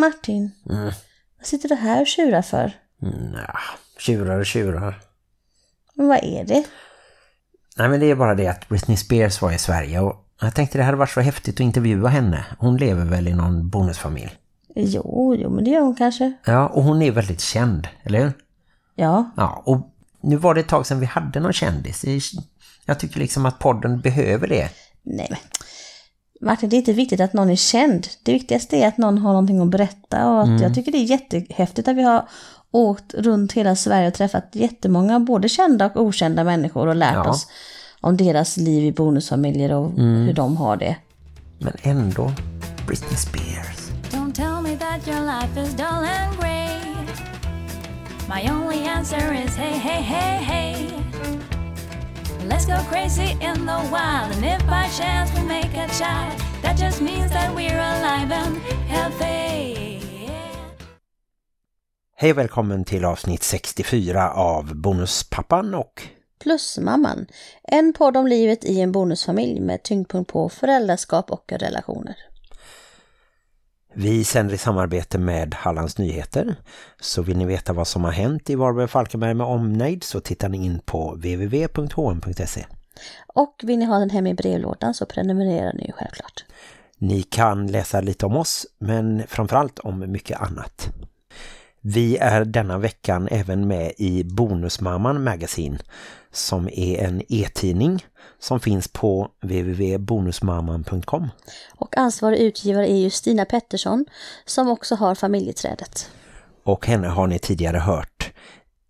Martin, Mm. vad sitter du här och tjurar för? Nja, tjurar och tjurar. Men vad är det? Nej men det är bara det att Britney Spears var i Sverige och jag tänkte det hade varit så häftigt att intervjua henne. Hon lever väl i någon bonusfamilj. Jo, jo, men det gör hon kanske. Ja, och hon är väldigt känd, eller hur? Ja, Ja, och nu var det ett tag sedan vi hade någon kändis. Jag tycker liksom att podden behöver det. nej men. Martin, det är inte viktigt att någon är känd. Det viktigaste är att någon har någonting att berätta. Och att jag tycker det är jättehäftigt att vi har åkt runt hela Sverige och träffat jättemånga både kända och okända människor och lärt Ja. oss om deras liv i bonusfamiljer och hur de har det. Men ändå, Britney Spears. Don't tell me that your life is dull and grey. My only answer is hey, hey, hey, hey. Let's go crazy in the wild, and if by chance we make a child, that just means that we're alive and healthy. Hej och välkommen till avsnitt 64 av Bonuspappan och Plusmamman, en podd om livet i en bonusfamilj med tyngdpunkt på föräldraskap och relationer. Vi sänder i samarbete med Hallands Nyheter. Så vill ni veta vad som har hänt i Varberg och Falkenberg med omnejd så tittar ni in på www.hm.se. Och vill ni ha den hem i brevlådan så prenumererar ni självklart. Ni kan läsa lite om oss men framförallt om mycket annat. Vi är denna veckan även med i Bonusmamman Magazine som är en e-tidning som finns på www.bonusmamman.com. Och ansvarig utgivare är ju Stina Pettersson som också har familjeträdet. Och henne har ni tidigare hört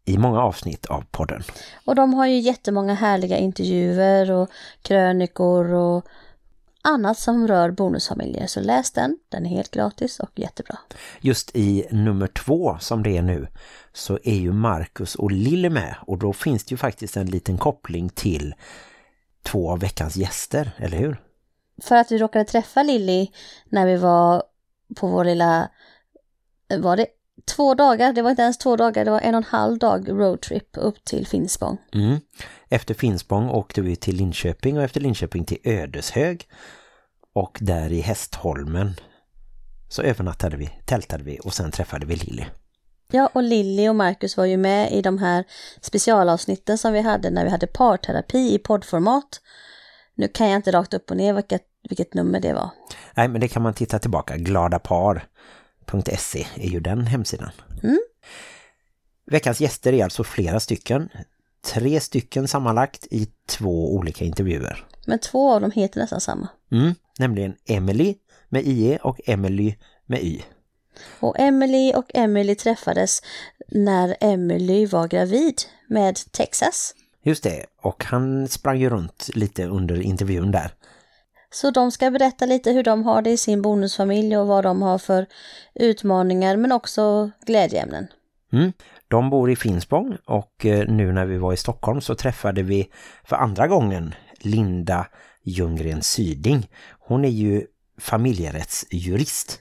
i många avsnitt av podden. Och de har ju jättemånga härliga intervjuer och krönikor och annat som rör bonusfamiljer. Så läs den, den är helt gratis och jättebra. Just i nummer två som det är nu så är ju Marcus och Lille med och då finns det ju faktiskt en liten koppling till två av veckans gäster, eller hur? För att vi råkade träffa Lilly när vi var på vår lilla, var det två dagar? Det var inte ens två dagar, det var en och en halv dag roadtrip upp till Finspång. Mm. Efter Finspång åkte vi till Linköping och efter Linköping till Ödeshög och där i Hästholmen så övernattade vi, tältade vi och sen träffade vi Lille. Ja, och Lilly och Marcus var ju med i de här specialavsnitten som vi hade när vi hade parterapi i poddformat. Nu kan jag inte rakt upp och ner vilket, vilket nummer det var. Nej, men det kan man titta tillbaka. Gladapar.se är ju den hemsidan. Mm. Veckans gäster är alltså flera stycken. Tre stycken sammanlagt i två olika intervjuer. Men två av dem heter nästan samma. Mm, nämligen Emily med IE och Emily med Y. Och Emily och Emily träffades när Emily var gravid med Texas. Just det, och han sprang ju runt lite under intervjun där. Så de ska berätta lite hur de har det i sin bonusfamilj och vad de har för utmaningar men också glädjeämnen. Mm. De bor i Finspång och eh, nu när vi var i Stockholm så träffade vi för andra gången Linda Ljunggren Syding. Hon är ju familjerättsjurist.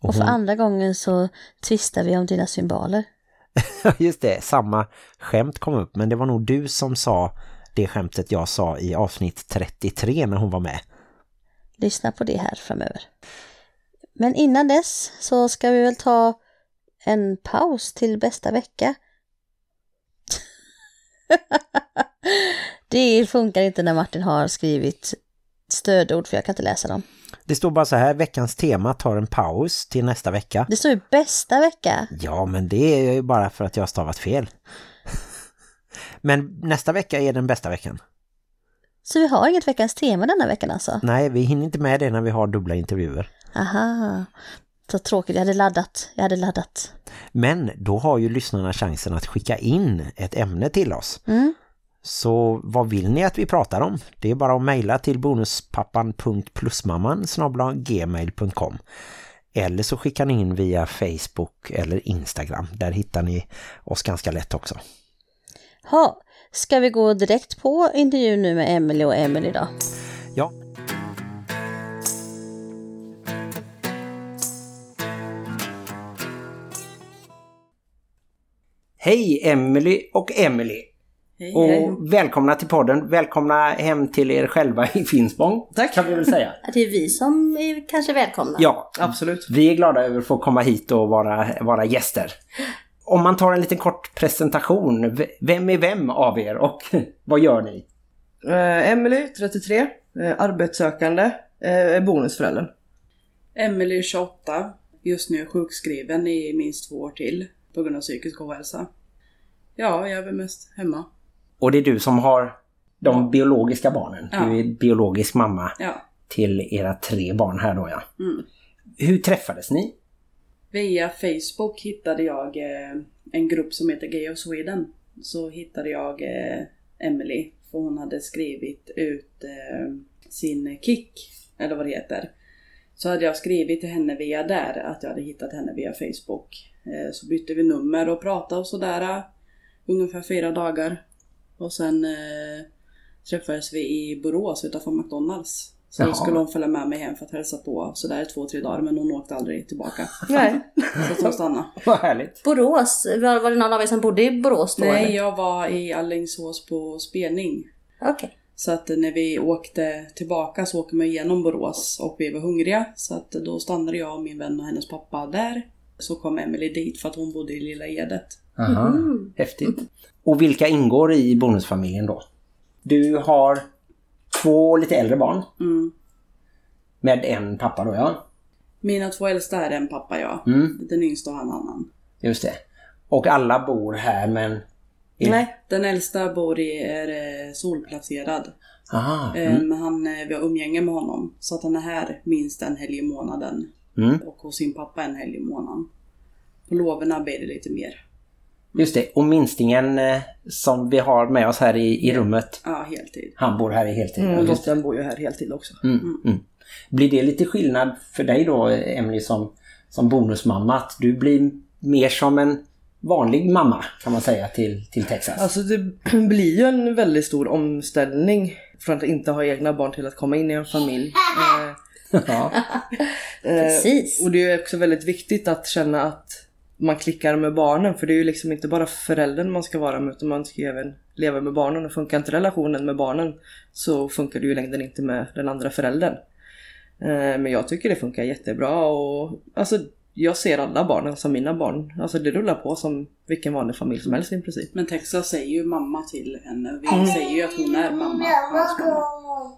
Och för andra gången så tvistar vi om dina symboler. Just det, samma skämt kom upp men det var nog du som sa det skämtet jag sa i avsnitt 33 när hon var med. Lyssna på det här framöver. Men innan dess så ska vi väl ta en paus till bästa vecka. det funkar inte när Martin har skrivit stödord för jag kan inte läsa dem. Det står bara så här, veckans tema tar en paus till nästa vecka. Det står ju bästa vecka. Ja, men det är ju bara för att jag har stavat fel. Men nästa vecka är den bästa veckan. Så vi har inget veckans tema denna veckan alltså? Nej, vi hinner inte med det när vi har dubbla intervjuer. Aha. Så tråkigt, jag hade laddat. Jag hade laddat. Men då har ju lyssnarna chansen att skicka in ett ämne till oss. Mm. Så vad vill ni att vi pratar om? Det är bara att mejla till bonuspappan.plusmamman gmail.com Eller så skickar ni in via Facebook eller Instagram. Där hittar ni oss ganska lätt också. Ha, ska vi gå direkt på intervjun nu med Emily och Emily då? Ja, Hej Emily och Emily. Hej, Och hej. välkomna till podden. Välkomna hem till er själva i Finspång. Tack. Kan vi väl säga. Att det är vi som är kanske välkomna. Ja, Absolut. vi är glada över att få komma hit och vara, vara gäster. Om man tar en liten kort presentation. Vem är vem av er och vad gör ni? Eh, Emily, 33, eh, arbetssökande, eh, bonusföräldern. Emily 28, just nu sjukskriven i minst två år till på grund av psykisk ohälsa. Ja, jag är väl mest hemma. Och det är du som har de biologiska barnen. Ja. Du är biologisk mamma Ja. till era tre barn här då ja. Mm. Hur träffades ni? Via Facebook hittade jag eh, en grupp som heter Gay of Sweden. Så hittade jag eh, Emily, för hon hade skrivit ut eh, sin kick, eller vad det heter. Så hade jag skrivit till henne via där, att jag hade hittat henne via Facebook. Så bytte vi nummer och pratade och sådär. Ungefär fyra dagar. Och sen eh, träffades vi i Borås utanför McDonalds. Så Jaha. då skulle hon följa med mig hem för att hälsa på sådär två, tre dagar men hon åkte aldrig tillbaka. Nej. Så att hon stannade. Vad härligt. Borås, var, var det någon av er som bodde i Borås då? Nej, eller? jag var i Alingsås på spelning. Okej. Så att när vi åkte tillbaka så åker man igenom Borås och vi var hungriga. Så att då stannade jag och min vän och hennes pappa där. Så kom Emily dit för att hon bodde i Lilla Edet. Aha, häftigt. Och vilka ingår i bonusfamiljen då? Du har två lite äldre barn Mm. med en pappa då ja. Mina två äldsta är en pappa ja. Mm. Den yngsta har en annan. Just det. Och alla bor här men... Nej. Den äldsta bor i, är eh, solplacerad. Aha. Eh, Mm. Men han, eh, vi har umgänge med honom. Så att han är här minst en helg i månaden. Mm. Och hos sin pappa en helg i månaden. På loverna blir det lite mer. Just det. Och minstingen eh, som vi har med oss här i, i rummet. Ja, heltid. Han bor här i heltid. Mm, och dottern bor ju här heltid också. Mm. Mm. Blir det lite skillnad för dig då Emily som, som bonusmamma? Att du blir mer som en vanlig mamma kan man säga till, till Texas? Alltså det blir ju en väldigt stor omställning från att inte ha egna barn till att komma in i en familj. Eh, ja. Eh, Precis. Och det är också väldigt viktigt att känna att man klickar med barnen för det är ju liksom inte bara föräldern man ska vara med utan man ska ju även leva med barnen och funkar inte relationen med barnen så funkar det ju i längden inte med den andra föräldern. Eh, Men jag tycker det funkar jättebra och alltså jag ser alla barnen som mina barn. Alltså det rullar på som vilken vanlig familj som helst i princip. Men Texas säger ju mamma till henne. Vi säger ju att hon är mamma, hans mamma.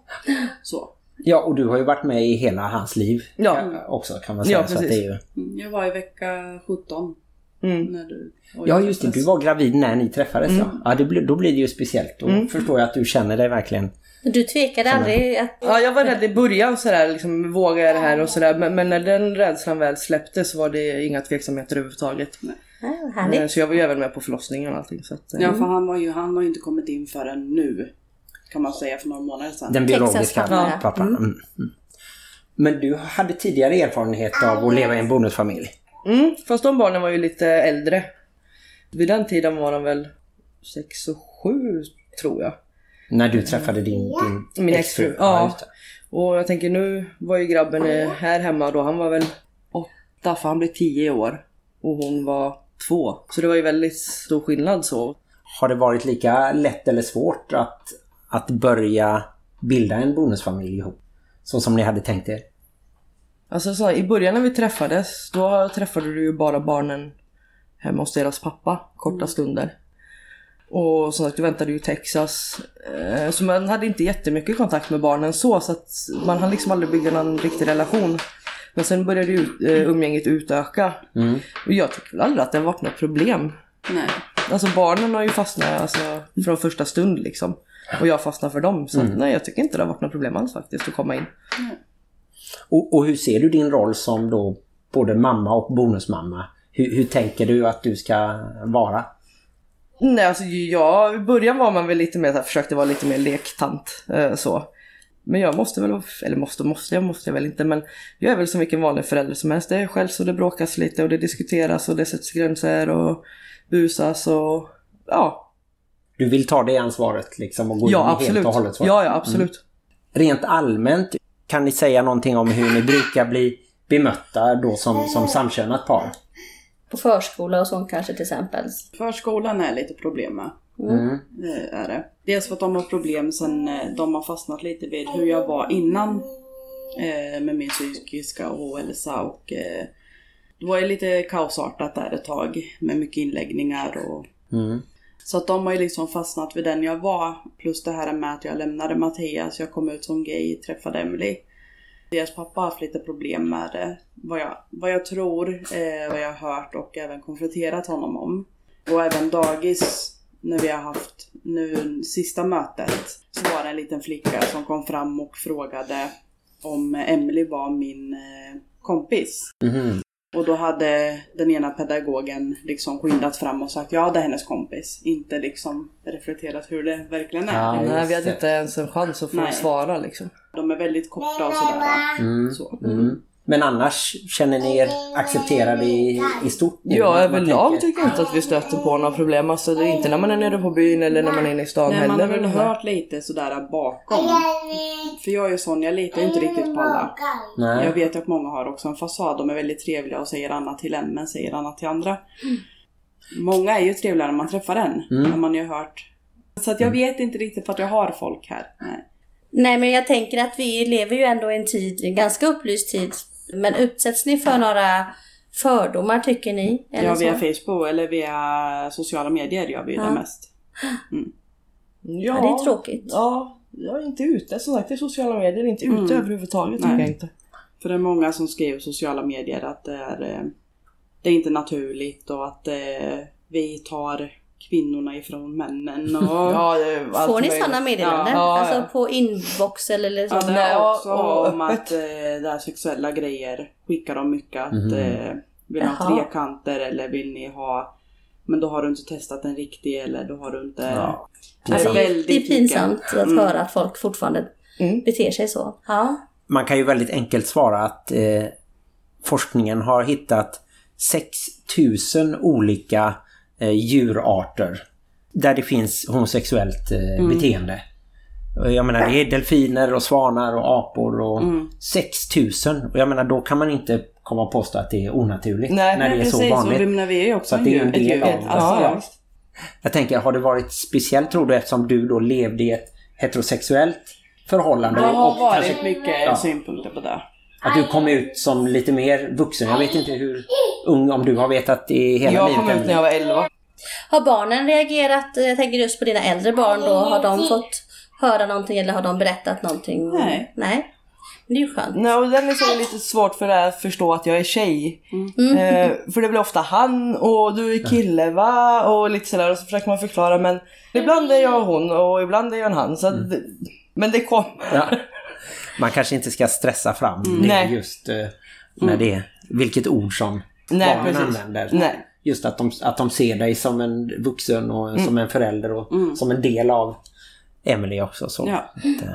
Så. Ja, och du har ju varit med i hela hans liv Ja. eh, också kan man säga. Ja, så att det är ju... Mm, Jag var i vecka 17 Mm. när du Ja just det, du var gravid när ni träffades ja. ja det blir, då blir det ju speciellt. Då förstår jag att du känner dig verkligen... Du tvekade aldrig att... Ja, jag var rädd i början sådär, liksom, vågar jag det här och sådär. Men, men när den rädslan väl släppte så var det inga tveksamheter överhuvudtaget. Ja, Eh, härligt. Så jag var ju även med på förlossningen och allting. Så att, eh, Ja för han var ju, han har ju inte kommit in förrän nu. Kan man säga för några månader sedan. Den biologiska pappa, ja. pappan. Mm. Mm. Men du hade tidigare erfarenhet av att leva i en bonusfamilj. Mm, fast de barnen var ju lite äldre. Vid den tiden var de väl 6 och 7 tror jag. När du träffade din, din Min exfru, ja. just det. Och jag tänker nu var ju grabben här hemma då, han var väl 8 för han blev 10 i år. Och hon var 2. Så det var ju väldigt stor skillnad så. Har det varit lika lätt eller svårt att, att börja bilda en bonusfamilj ihop? Så som ni hade tänkt er? Alltså så, i början när vi träffades, då träffade du ju bara barnen hemma hos deras pappa korta stunder. Och som sagt, du väntade ju i Texas. Eh, Så man hade inte jättemycket kontakt med barnen så, så att man hann liksom aldrig bygga någon riktig relation. Men sen började ju eh, umgänget utöka. Och jag tycker väl aldrig att det har varit något problem. Nej. Alltså barnen har ju fastnat alltså, från första stund liksom. Och jag fastnar för dem. Så att, nej, jag tycker inte det har varit något problem alls faktiskt att komma in. Och, och hur ser du din roll som då både mamma och bonusmamma? Hur, hur tänker du att du ska vara? Nej, alltså ja, i början var man väl lite mer så här, försökte vara lite mer lektant eh, så. Men jag måste väl, eller måste måste, jag måste jag väl inte, men jag är väl som vilken vanlig förälder som helst. Det är själv så det bråkas lite och det diskuteras och det sätts gränser och busas och ja. Du vill ta det ansvaret liksom och gå Ja, in absolut. helt och hållet? så? Ja, ja, absolut. Rent allmänt, kan ni säga någonting om hur ni brukar bli bemötta då som, som samkönat par? På förskola och sånt kanske till exempel. Förskolan är lite problem med. Mm. Eh, är det. Dels för att de har problem sen eh, de har fastnat lite vid hur jag var innan eh, med min psykiska ohälsa och det var lite kaosartat där ett tag med mycket inläggningar och Mm så att de har ju liksom fastnat vid den jag var. Plus det här med att jag lämnade Mattias, jag kom ut som gay, träffade Emily. Deras pappa har haft lite problem med det. Vad jag, vad jag tror, eh, vad jag har hört och även konfronterat honom om. Och även dagis, när vi har haft nu sista mötet, så var det en liten flicka som kom fram och frågade om Emily var min eh, kompis. Mhm. Och då hade den ena pedagogen liksom skyndat fram och sagt ja det är hennes kompis. Inte liksom reflekterat hur det verkligen är. Ja, Nej, vi hade inte ens en chans att få Nej. svara liksom. De är väldigt korta och sådär. Mm. Så. Mm. Men annars känner ni er accepterade i, i stort? nu? Ja, Man överlag tycker jag inte att vi stöter på några problem. Alltså, det är inte när man är nere på byn eller när man är inne i stan Nej, man heller. har väl hört lite sådär bakom. För jag är ju sån, jag litar inte riktigt på alla. Nej. Jag vet att många har också en fasad. De är väldigt trevliga och säger annat till en men säger annat till andra. Många är ju trevligare när man träffar en. Mm. Har man ju hört. Så att jag vet inte riktigt för att jag har folk här. Nej. Nej, men jag tänker att vi lever ju ändå i en tid, en ganska upplyst tid. Men utsätts ni för några fördomar tycker ni? Eller Ja, så? via Facebook eller via sociala medier gör vi ju Ja. det mest. Ja, Ja, det är tråkigt. Ja, jag är inte ute som sagt i sociala medier. Inte ute Mm. överhuvudtaget tycker Nej. jag inte. För det är många som skriver i sociala medier att det är, eh, det är inte naturligt och att eh, vi tar kvinnorna ifrån männen. Och, Ja, är Får ni sådana meddelanden? Ja, ja, alltså ja. på inbox eller, eller så? Ja, det är ja, också och om att eh, det här sexuella grejer skickar de mycket. Att, eh, vill ni ha trekanter eller vill ni ha men då har du inte testat en riktig eller då har du inte... Ja. Det är Alltså, det är väldigt mycket. pinsamt att Mm. höra att folk fortfarande Mm. beter sig så. Ja. Man kan ju väldigt enkelt svara att eh, forskningen har hittat 6000 olika eh, djurarter där det finns homosexuellt eh, beteende. Och Jag menar det är delfiner och svanar och apor och Mm. 6000 och jag menar då kan man inte komma och påstå att det är onaturligt Nej, när det är så Precis, och vanligt. vi, men vi är ju också Så det är en del djur. av- Alltså, Ja, ja. Jag tänker, har det varit speciellt tror du eftersom du då levde i ett heterosexuellt förhållande? Det har och varit kanske- mycket Ja. synpunkter på det. Att du kom ut som lite mer vuxen. Jag vet inte hur ung, om du har vetat i hela Jag livet. kom ut när jag var 11. Har barnen reagerat, jag tänker just på dina äldre barn då, har de fått höra någonting eller har de berättat någonting? Nej. Nej. Det är ju skönt. Nej, och den är så lite svårt för att förstå att jag är tjej. Mm. Eh, för det blir ofta han och du är kille va? Och lite sådär och så försöker man förklara men ibland är jag hon och ibland är jag en han. Så att, Men det kommer. Ja. Man kanske inte ska stressa fram det Nej. just eh, när det är vilket ord som Nej, barnen precis. använder. Nej. Just att de, att de ser dig som en vuxen och som en förälder och som en del av Emily också. Så. Ja. Att, eh,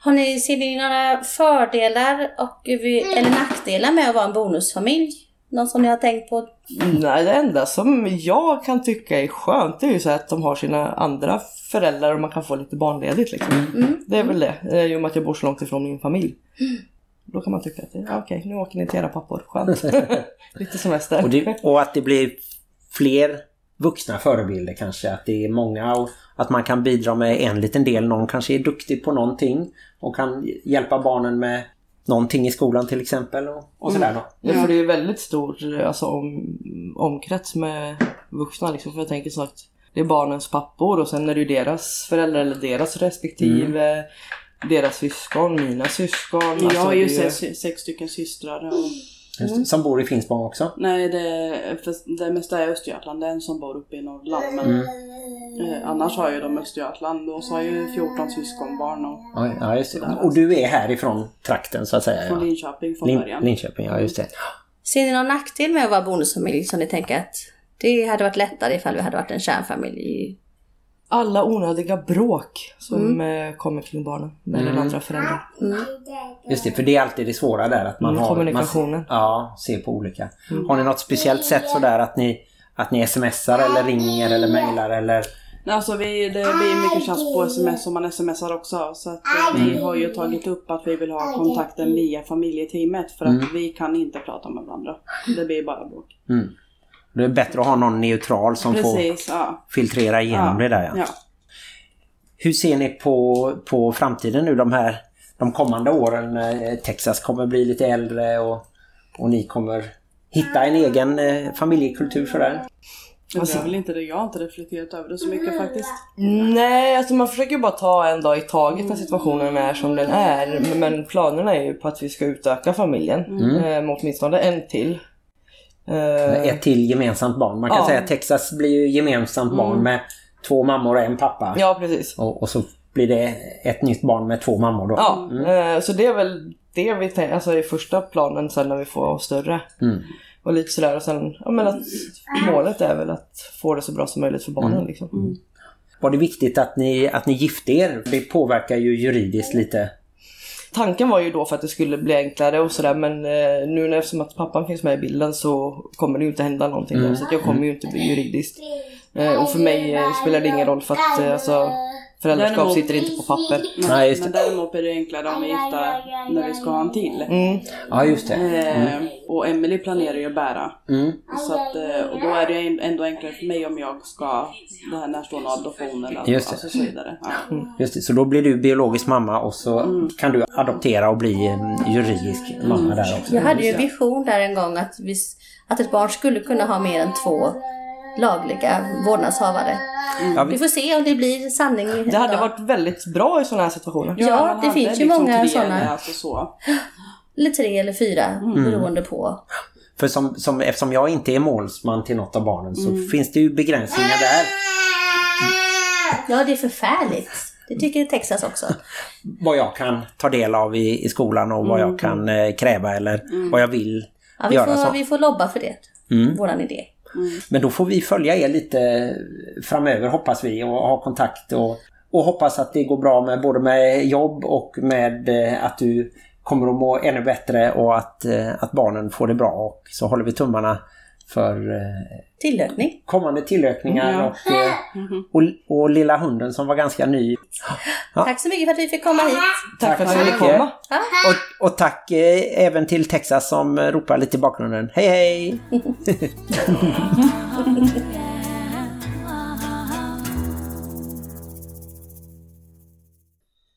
Har ni, ser ni några fördelar och, eller nackdelar med att vara en bonusfamilj? Någon som ni har tänkt på? Nej, det enda som jag kan tycka är skönt det är ju så att de har sina andra föräldrar och man kan få lite barnledigt liksom. Mm. Det är väl det. Eh, I och med att jag bor så långt ifrån min familj. Då kan man tycka att ja, okej, nu åker ni till era pappor. Skönt. lite semester. och, det, och att det blir fler vuxna förebilder kanske. Att det är många och att man kan bidra med en liten del. Någon kanske är duktig på någonting och kan hjälpa barnen med någonting i skolan till exempel. Och, och sådär då. Ja, för det är ju väldigt stor alltså, om, omkrets med vuxna liksom. För jag tänker så att det är barnens pappor och sen är det ju deras föräldrar eller deras respektive. Deras syskon, mina syskon. Jag alltså, har ju det sex stycken systrar. Och, Just det, Som bor i Finspång också. nej, det, för det mesta är Östergötland. Det är en som bor uppe i Norrland. Men eh, annars har ju de Östergötland. Och så har jag ju 14 syskonbarn och, Ja, ja, just det. Och du är härifrån trakten så att säga. från Ja. Linköping från Lin, början. Linköping, ja just det. Ser ni någon nackdel med att vara bonusfamilj som ni tänker att det hade varit lättare ifall vi hade varit en kärnfamilj? Alla onödiga bråk som eh, kommer kring barnen med den andra föräldern. Just det, för det är alltid det svåra där. Att man Mm, har, kommunikationen. Man, ja, ser på olika. Har ni något speciellt sätt sådär att ni, att ni smsar eller ringer eller mejlar eller? Nej, Alltså vi, det blir mycket tjafs på sms om man smsar också. Så att eh, vi har ju tagit upp att vi vill ha kontakten via familjeteamet. För att vi kan inte prata med varandra. Det blir bara bråk. Det är bättre att ha någon neutral som Precis, ja. får filtrera igenom det där. Ja. ja. Hur ser ni på, på framtiden nu de här de kommande åren? Eh, Texas kommer bli lite äldre och, och ni kommer hitta en egen eh, familjekultur för det. Men det är väl inte det, jag har inte reflekterat över det så mycket faktiskt. Nej, alltså man försöker bara ta en dag i taget när situationen är som den är. Men planerna är ju på att vi ska utöka familjen Mm. eh, med åtminstone en till. Eh, Ett till gemensamt barn. Man kan Ja. säga att Texas blir ju gemensamt barn med två mammor och en pappa. Ja, precis. Och, och så blir det ett nytt barn med två mammor då. Ja, eh, så det är väl det vi tänker, alltså i första planen sen när vi får större. Mm. Och lite sådär och sen, ja men att målet är väl att få det så bra som möjligt för barnen liksom. Var det viktigt att ni, att ni gifte er? Det påverkar ju juridiskt lite. Tanken var ju då för att det skulle bli enklare och sådär men eh, nu när eftersom att pappan finns med i bilden så kommer det ju inte hända någonting då, så att jag kommer ju inte bli juridiskt. Eh, och för mig eh, spelar det ingen roll för att eh, alltså, föräldraskap Däremot- sitter inte på papper. Nej, just Men det. däremot är det enklare om vi är gifta när vi ska ha en till. Mm. Ja, just det. Eh, och Emily planerar ju att bära. Mm. Så att, eh, och då är det ändå enklare för mig om jag ska det här närstående adoption eller Just det. alltså så vidare. Ja. Just det. Så då blir du biologisk mamma och så kan du adoptera och bli en juridisk mamma där också. Jag hade ju en vision där en gång att, vi, att ett barn skulle kunna ha mer än två lagliga vårdnadshavare. Ja, Vi vi, får se om det blir sanning. Det hade dag. varit väldigt bra i sådana här situationer. Ja, man det finns ju liksom många sådana. Alltså så. Eller tre eller fyra, beroende på. för som, som, eftersom jag inte är målsman till något av barnen så finns det ju begränsningar där. Ja, det är förfärligt. Det tycker Texas också. Vad jag kan ta del av i, i skolan och vad jag kan eh, kräva eller vad jag vill Ja, vi, göra. får, Så. vi får lobba för det. Våran idé. Mm. Men då får vi följa er lite framöver hoppas vi och ha kontakt och, och hoppas att det går bra med både med jobb och med eh, att du kommer att må ännu bättre och att, eh, att barnen får det bra. Och så håller vi tummarna för eh, Tillökning. kommande tillökningar Ja. och, eh, och, och lilla hunden som var ganska ny. Tack så mycket för att vi fick komma hit. Tack för att ville mycket. komma. Och, och tack eh, även till Texas som eh, ropar lite i bakgrunden. Hej hej!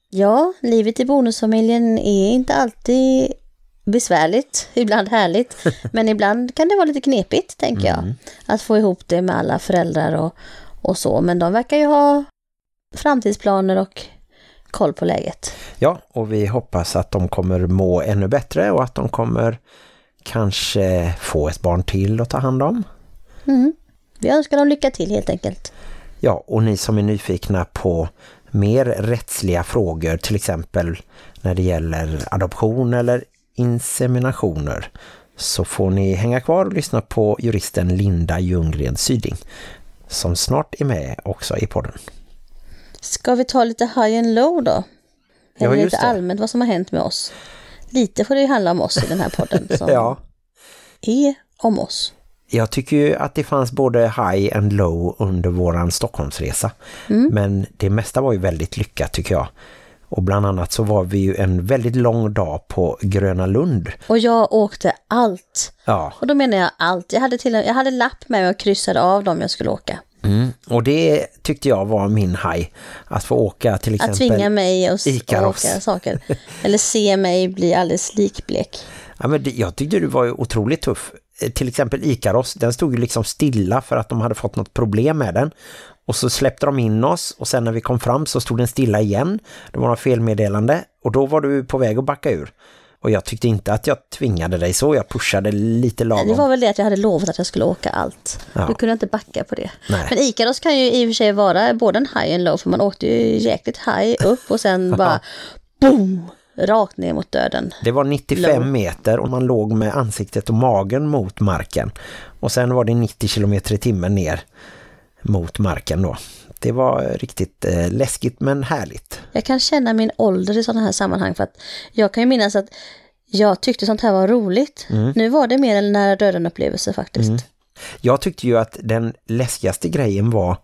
Ja, livet i bonusfamiljen är inte alltid besvärligt, ibland härligt. Men ibland kan det vara lite knepigt, tänker jag. Att få ihop det med alla föräldrar och, och så. Men de verkar ju ha framtidsplaner och koll på läget. Ja, och vi hoppas att de kommer må ännu bättre och att de kommer kanske få ett barn till att ta hand om. Mm. Vi önskar dem lycka till helt enkelt. Ja, och ni som är nyfikna på mer rättsliga frågor, till exempel när det gäller adoption eller inseminationer, så får ni hänga kvar och lyssna på juristen Linda Ljunggren Syding, som snart är med också i podden. Ska vi ta lite high and low då? Ja, Eller just lite det. allmänt vad som har hänt med oss. Lite får det ju handla om oss i den här podden som Ja, är om oss. jag tycker ju att det fanns både high and low under våran Stockholmsresa. Men det mesta var ju väldigt lyckat tycker jag. Och bland annat så var vi ju en väldigt lång dag på Gröna Lund. Och jag åkte allt. Ja, Och då menar jag allt. Jag hade, till, jag hade lapp med mig och kryssade av dem jag skulle åka. Mm. Och det tyckte jag var min haj. Att få åka till exempel... Att tvinga mig att Ikaros. åka saker. Eller se mig bli alldeles likblek. Ja, men det, jag tyckte du var otroligt tuff. Eh, Till exempel Ikaros, den stod ju liksom stilla för att de hade fått något problem med den. Och så släppte de in oss och sen när vi kom fram så stod den stilla igen. Det var något felmeddelande och då var du på väg att backa ur. Och jag tyckte inte att jag tvingade dig så, jag pushade lite lagom. Det var väl det att jag hade lovat att jag skulle åka allt. Ja. Du kunde inte backa på det. Nej. Men Ikaros kan ju i och för sig vara både en high and low. För man åkte ju jäkligt high upp och sen bara boom! Rakt ner mot döden. Det var 95 Low. meter och man låg med ansiktet och magen mot marken. Och sen var det 90 kilometer i timmen ner mot marken då. Det var riktigt eh, läskigt men härligt. Jag kan känna min ålder i sådana här sammanhang. För att jag kan ju minnas att jag tyckte sånt här var roligt. Mm. Nu var det mer en nära döden upplevelse faktiskt. Jag tyckte ju att den läskigaste grejen var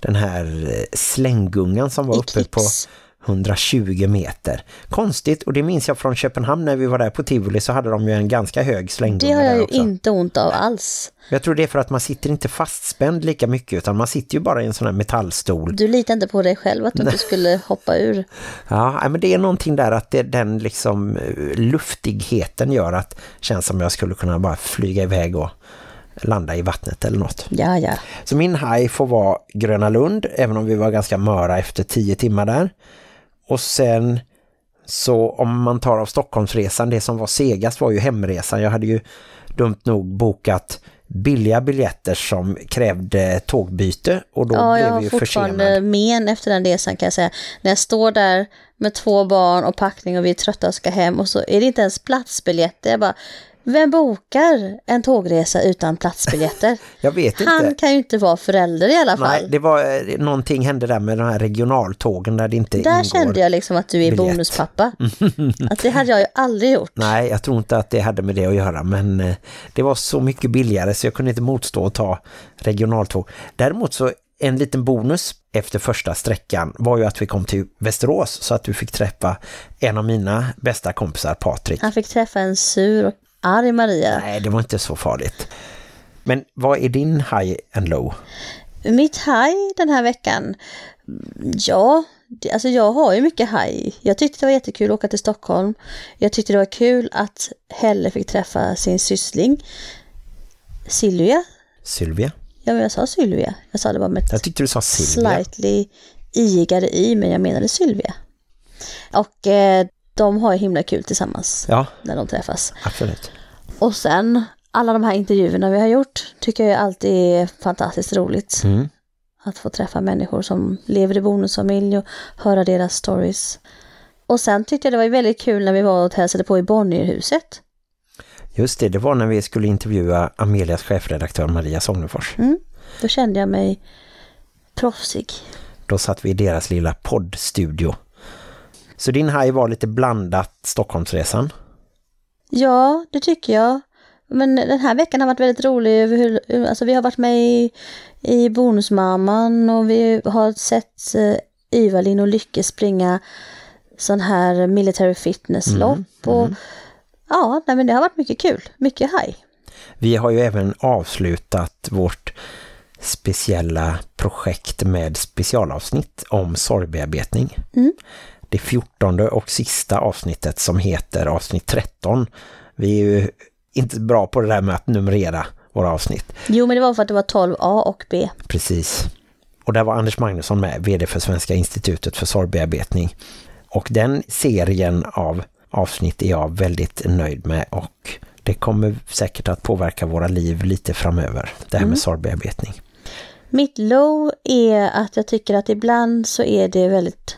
den här eh, slänggungan som var I uppe på, Kips. 120 meter. Konstigt, och det minns jag från Köpenhamn när vi var där på Tivoli så hade de ju en ganska hög slängdunge Det har jag ju också. inte ont av alls. Jag tror det är för att man sitter inte fastspänd lika mycket utan man sitter ju bara i en sån här metallstol. Du litar inte på dig själv att du inte skulle hoppa ur. Ja, men det är någonting där att det, den liksom eh, luftigheten gör att känns som jag skulle kunna bara flyga iväg och landa i vattnet eller något. Ja, ja. Så min haj får vara Gröna Lund, även om vi var ganska möra efter tio timmar där. Och sen så om man tar av Stockholmsresan, det som var segast var ju hemresan. Jag hade ju dumt nog bokat billiga biljetter som krävde tågbyte och då Ja, jag blev har vi ju fortfarande försenad. men efter den resan kan jag säga. När jag står där med två barn och packning och vi är trötta och ska hem och så är det inte ens platsbiljetter. Jag bara, vem bokar en tågresa utan platsbiljetter? Jag vet inte. Han kan ju inte vara förälder i alla fall. Nej, det var eh, någonting hände där med de här regionaltågen där det inte Där kände jag liksom att du är biljett. bonuspappa. att det hade jag ju aldrig gjort. Nej, jag tror inte att det hade med det att göra men eh, det var så mycket billigare så jag kunde inte motstå att ta regionaltåg. Däremot så en liten bonus efter första sträckan var ju att vi kom till Västerås så att du fick träffa en av mina bästa kompisar, Patrik. Han fick träffa en sur och arg Maria. Nej, det var inte så farligt. Men vad är din high and low? Mitt haj den här veckan, ja, alltså jag har ju mycket haj. Jag tyckte det var jättekul att åka till Stockholm. Jag tyckte det var kul att Helle fick träffa sin syssling. Silvia? Sylvia? Ja, men jag sa Sylvia. Jag sa det bara med Jag ett tyckte du sa Silvia. slightly iigare i, men jag menade Sylvia. Och eh, de har ju himla kul tillsammans Ja, när de träffas. absolut. Och sen alla de här intervjuerna vi har gjort tycker jag alltid är fantastiskt roligt. Mm. Att få träffa människor som lever i bonusfamilj och höra deras stories. Och sen tyckte jag det var väldigt kul när vi var och hälsade på i Bonnierhuset. Just det, det var när vi skulle intervjua Amelias chefredaktör Maria Sognefors. Då kände jag mig proffsig. Då satt vi i deras lilla poddstudio. Så din haj var lite blandat Stockholmsresan. Ja, det tycker jag. Men den här veckan har varit väldigt rolig. över hur- Alltså vi har varit med i, i Bonusmamman och vi har sett eh, Ivalin och Lycke springa sån här military fitness-lopp. och, Ja, nej, men det har varit mycket kul. Mycket haj. Vi har ju även avslutat vårt speciella projekt med specialavsnitt om sorgbearbetning. Mm. Det fjortonde och sista avsnittet som heter avsnitt 13. Vi är ju inte bra på det där med att numrera våra avsnitt. Jo, men det var för att det var 12A och B. Precis. Och där var Anders Magnusson med, vd för Svenska institutet för sorgbearbetning. Och den serien av avsnitt är jag väldigt nöjd med och det kommer säkert att påverka våra liv lite framöver, det här med sorgbearbetning. Mitt low är att jag tycker att ibland så är det väldigt...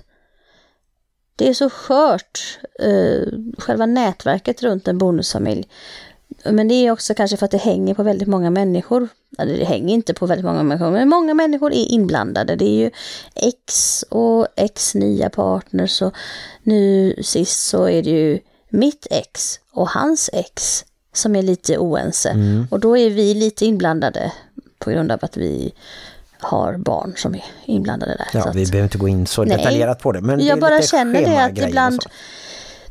Det är så skört, eh, själva nätverket runt en bonusfamilj. Men det är också kanske för att det hänger på väldigt många människor. Eller det hänger inte på väldigt många människor, men många människor är inblandade. Det är ju ex och ex nya partners och nu sist så är det ju mitt ex och hans ex som är lite oense. Och då är vi lite inblandade på grund av att vi har barn som är inblandade där. Ja, att- vi behöver inte gå in så Nej. detaljerat på det, men det jag bara lite känner det att ibland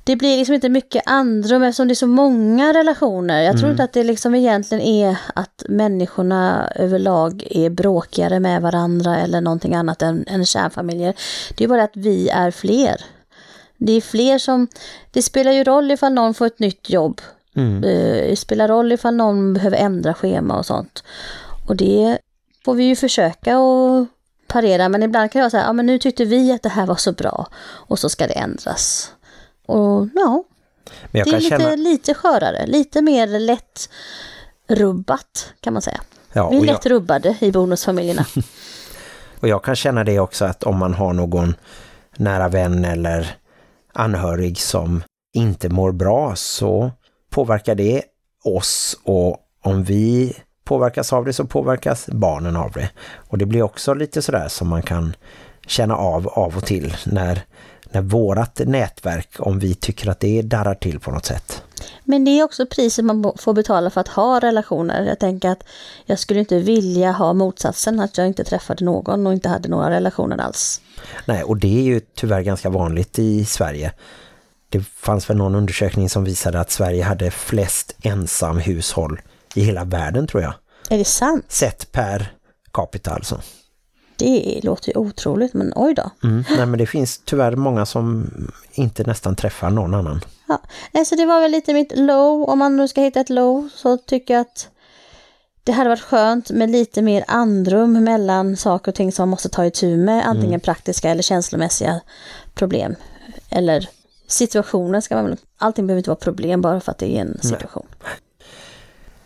det blir liksom inte mycket andrum eftersom det är så många relationer. Jag Mm. tror inte att det liksom egentligen är att människorna överlag är bråkigare med varandra eller någonting annat än, än kärnfamiljer. Det är bara att vi är fler. Det är fler som, det spelar ju roll ifall någon får ett nytt jobb. Mm. Eh, Det spelar roll ifall någon behöver ändra schema och sånt. Och det får vi ju försöka att parera. Men ibland kan så här, ja men nu tyckte vi att det här var så bra. Och så ska det ändras. Och ja, jag det är lite, känna, lite skörare. Lite mer lätt rubbat kan man säga. ja, Vi är och jag, lätt rubbade i bonusfamiljerna. och jag kan känna det också att om man har någon nära vän eller anhörig som inte mår bra så påverkar det oss och om vi påverkas av det så påverkas barnen av det. Och det blir också lite sådär som man kan känna av av och till när, när vårat nätverk, om vi tycker att det darrar till på något sätt. Men det är också priset man får betala för att ha relationer. Jag tänker att jag skulle inte vilja ha motsatsen, att jag inte träffade någon och inte hade några relationer alls. Nej, och det är ju tyvärr ganska vanligt i Sverige. Det fanns väl någon undersökning som visade att Sverige hade flest ensamhushåll i hela världen tror jag. Är det sant? Sett per capita alltså. Det låter ju otroligt, men oj då. Mm. Nej men det finns tyvärr många som inte nästan träffar någon annan. Ja. Nej, så det var väl lite mitt low. Om man nu ska hitta ett low så tycker jag att det hade varit skönt med lite mer andrum mellan saker och ting som man måste ta itu med. Antingen praktiska eller känslomässiga problem. Eller situationer ska man väl... Allting behöver inte vara problem bara för att det är en situation.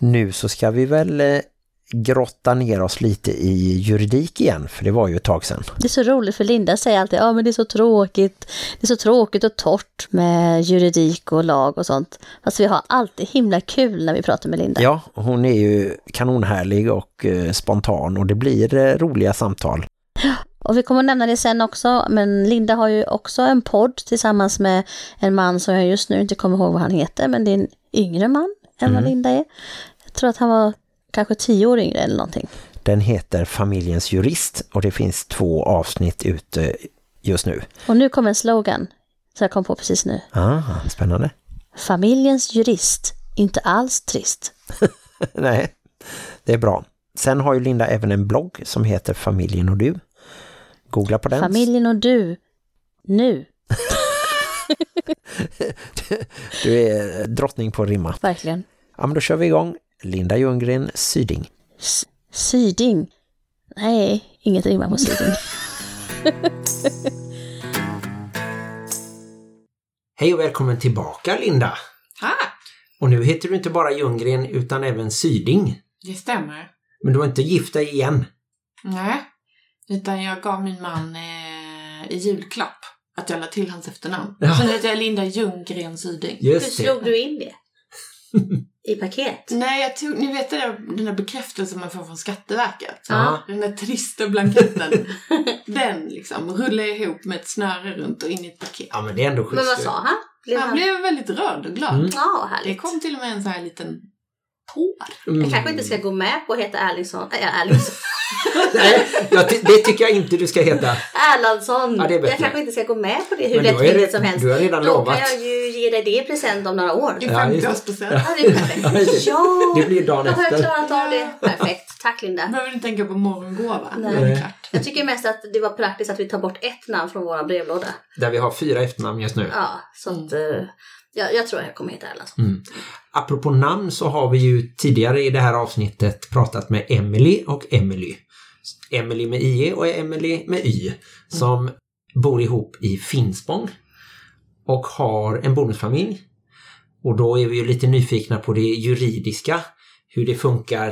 Nu så ska vi väl eh, grotta ner oss lite i juridik igen, för det var ju ett tag sedan. Det är så roligt för Linda säger alltid ja men det är så tråkigt. Det är så tråkigt och torrt med juridik och lag och sånt. Fast vi har alltid himla kul när vi pratar med Linda. Ja, hon är ju kanonhärlig och eh, spontan och det blir eh, roliga samtal. Och vi kommer att nämna det sen också, men Linda har ju också en podd tillsammans med en man som jag just nu inte kommer ihåg vad han heter, men det är en yngre man än vad Linda är. Jag tror att han var kanske tio år yngre eller någonting. Den heter Familjens jurist och det finns två avsnitt ute just nu. Och nu kommer en slogan, som jag kom på precis nu. Ah, spännande. Familjens jurist, inte alls trist. Nej, det är bra. Sen har ju Linda även en blogg som heter Familjen och du. Googla på den. Familjen och du, nu, Du är drottning på rimma. verkligen. Ja, men då kör vi igång. Linda Ljunggren, Syding. S- Syding. Nej, inget rimmar på Syding. Hej och välkommen tillbaka Linda. Tack! Och nu heter du inte bara Ljunggren utan även Syding. Det stämmer. Men du har inte gift dig igen. Nej, utan jag gav min man eh, i julklapp att jag la till hans efternamn. Ja. Så nu heter jag Linda Ljunggren Syding. Just du in det? I paket? Nej, jag tog, ni vet den där bekräftelsen man får från Skatteverket. Ja. Den där trista blanketten. den liksom rullar jag ihop med ett snöre runt och in i ett paket. Ja, men det är ändå schysst. han? Han blev väldigt rörd och glad. Mm. Ja, Det kom till och med en sån här liten tår. Mm. kanske inte ska gå med på att heta Erlingsson. Äh, Erlingsson. Nej, det tycker jag inte du ska heta. Erlandsson. Ja, det är bättre. jag kanske inte ska gå med på det hur har lättvindigt som helst. du har redan Då lovat. kan jag ju ge dig det i present om några år. I Ja, just det. 50-årspresent. Ja, det. Ja, det. Ja, Det blir dagen då har jag efter. klarat av det. Perfekt. Tack Linda. Behöver du inte tänka på morgongåva. Nej. Klart. Jag tycker mest att det var praktiskt att vi tar bort ett namn från våra brevlåda. Där vi har fyra efternamn just nu. Ja, så att... eh, jag, jag tror jag kommer heta Erlandsson. Mm. Apropå namn så har vi ju tidigare i det här avsnittet pratat med Emily och Emily. Emily med IE och Emily med Y. Som bor ihop i Finspång. Och har en bonusfamilj. Och då är vi ju lite nyfikna på det juridiska. Hur det funkar.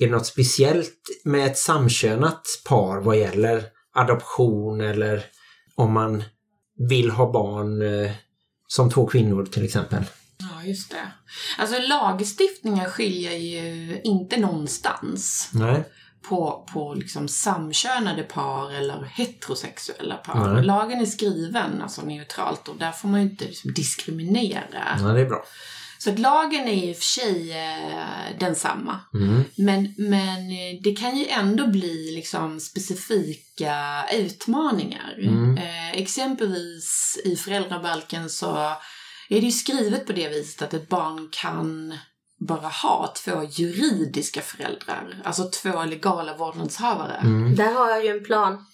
Är det något speciellt med ett samkönat par vad gäller adoption eller om man vill ha barn eh, som två kvinnor till exempel? Ja, just det. Alltså lagstiftningen skiljer ju inte någonstans Nej. på, på liksom samkönade par eller heterosexuella par. Nej. Lagen är skriven alltså neutralt och där får man ju inte liksom diskriminera. Ja, det är bra. Så att lagen är i och för sig eh, densamma. Mm. Men, men eh, det kan ju ändå bli liksom specifika utmaningar. Mm. Eh, exempelvis i föräldrabalken så är det ju skrivet på det viset att ett barn kan bara ha två juridiska föräldrar, alltså två legala vårdnadshavare. Mm. Där har jag ju en plan.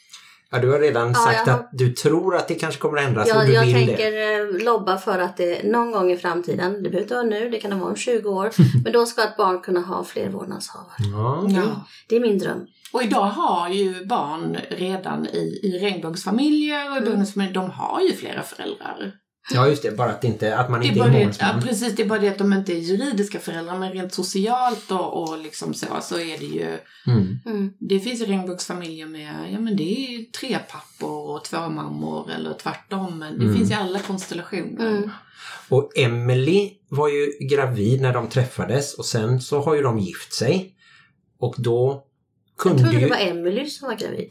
Ja, du har redan Ja, sagt har- att du tror att det kanske kommer att ändras och Jag, du jag vill tänker det. eh, lobba för att det någon gång i framtiden, det behöver inte vara nu, det kan vara om 20 år, men då ska ett barn kunna ha fler vårdnadshavare. Ja. Ja. Det är min dröm. Och idag har ju barn redan i, i regnbågsfamiljer och i Mm. de har ju flera föräldrar. Ja, just det. Bara att, inte, att man Det är inte är bara det, ja, målsman. precis, det är bara det att de inte är juridiska föräldrar, men rent socialt och, och liksom så, så är det ju... Mm. Mm. Det finns ju regnbågsfamiljer med, ja men det är tre pappor och två mammor eller tvärtom, men det Mm. finns i alla konstellationer. Mm. Och Emily var ju gravid när de träffades och sen så har ju de gift sig. Och då Jag kunde trodde det ju... var Emily som var gravid.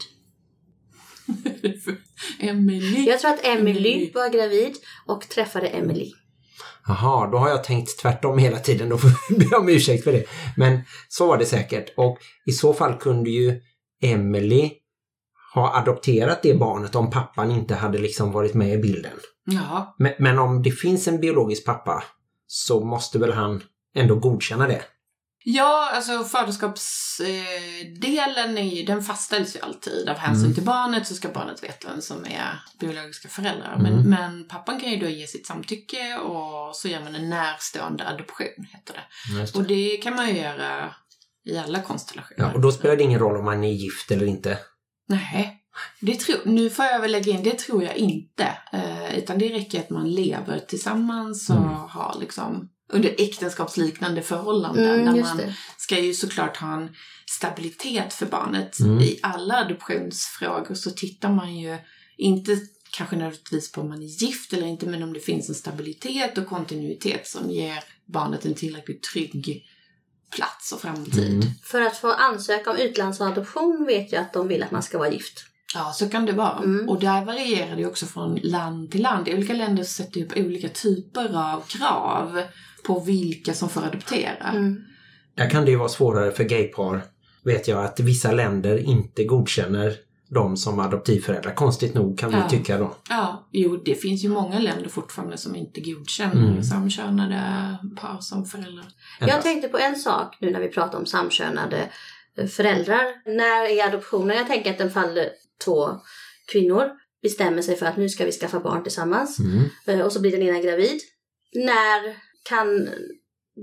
Emily. Jag tror att Emily Emily. var gravid och träffade Emily. Jaha, då har jag tänkt tvärtom hela tiden. Då får jag be om ursäkt för det. Men så var det säkert. Och i så fall kunde ju Emily ha adopterat det barnet om pappan inte hade liksom varit med i bilden. Ja, Men, men om det finns en biologisk pappa så måste väl han ändå godkänna det? Ja, alltså faderskapsdelen är ju, den fastställs ju alltid. Av hänsyn Mm. till barnet så ska barnet veta vem som är biologiska föräldrar. Mm. Men, men pappan kan ju då ge sitt samtycke och så gör man en närstående adoption, heter det. Det. Och det kan man ju göra i alla konstellationer. Ja, och då spelar det ingen roll om man är gift eller inte. Nej, det tror, nu får jag väl lägga in, det tror jag inte. Eh, utan det räcker att man lever tillsammans och Mm. har liksom under äktenskapsliknande förhållanden. Mm, där man det. ska ju såklart ha en stabilitet för barnet. Mm. I alla adoptionsfrågor så tittar man ju inte kanske nödvändigtvis på om man är gift eller inte, men om det finns en stabilitet och kontinuitet som ger barnet en tillräckligt trygg plats och framtid. Mm. För att få ansöka om utlandsadoption vet jag att de vill att man ska vara gift. Ja, så kan det vara. Mm. Och där varierar det också från land till land. Olika länder sätter upp olika typer av krav på vilka som får adoptera. Mm. Där kan det ju vara svårare för gaypar. Vet jag att vissa länder inte godkänner dem som adoptivföräldrar. Konstigt nog kan vi Ja. tycka då. Ja, jo, det finns ju många länder fortfarande som inte godkänner Mm. samkönade par som föräldrar. Jag tänkte på en sak nu när vi pratar om samkönade eh, föräldrar. När är adoptionen? Jag tänker att den faller två kvinnor bestämmer sig för att nu ska vi skaffa barn tillsammans. Mm. Eh, Och så blir den ena gravid. När kan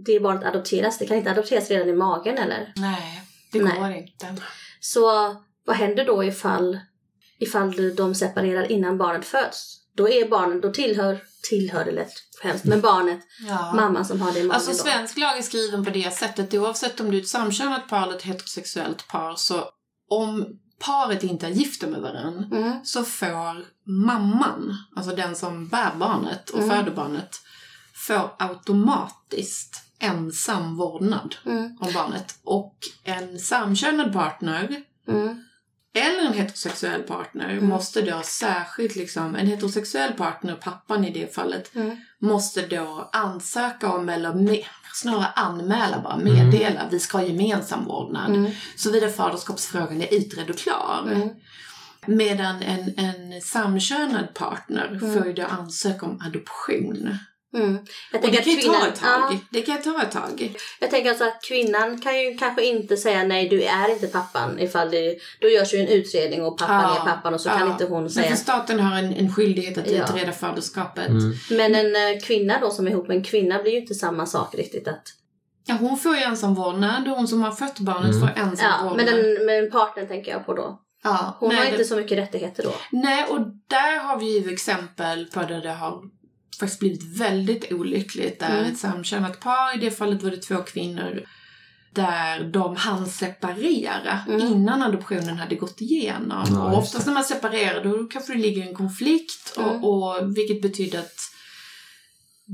det barnet adopteras? Det kan inte adopteras redan i magen eller? Nej, det Nej. går inte. Så vad händer då ifall, ifall de separerar innan barnet föds? Då är barnen, då tillhör, tillhör det lätt hemskt, men barnet, Ja. mamman som har det i magen Alltså då. svensk lag är skriven på det sättet oavsett om du är ett samkönat par eller ett heterosexuellt par så om paret inte är gifta med varandra Mm. så får mamman, alltså den som bär barnet och Mm. föder barnet, får automatiskt ensam vårdnad Mm. om barnet. Och en samkönad partner Mm. eller en heterosexuell partner Mm. måste då särskilt liksom, en heterosexuell partner, pappan i det fallet, Mm. måste då ansöka om eller med, snarare anmäla bara, meddela, vi ska ha gemensam vårdnad. Mm. Såvida faderskapsfrågan är utredd och klar. Mm. Medan en, en samkönad partner Mm. får ju då ansöka om adoption. Mm. Jag Och det kan ju ta kvinnan, ett tag. ja, Det kan ta ett tag. jag tänker alltså att kvinnan kan ju kanske inte säga nej, du är inte pappan. Ifall det, då görs ju en utredning och pappan Ja, är pappan och så ja. kan inte hon Men säga. för staten har en, en skyldighet att Ja. utreda faderskapet. Mm. Men en eh, kvinna då som är ihop med en kvinna blir ju inte samma sak riktigt. Att, Ja, hon får ju ensam vårdnad och hon som har fött barnet Mm. får ensam ja, vårdnad. men den, men partnern tänker jag på då. ja, Hon nej, har det- inte så mycket rättigheter då. Nej, och där har vi ju exempel på där det har faktiskt blivit väldigt olyckligt. Där Mm. ett samkönat par, i det fallet var det två kvinnor, där de hann separera Mm. innan adoptionen hade gått igenom. Ja, och oftast när man separerar då kanske det ligger en konflikt, Mm. och, och, vilket betyder att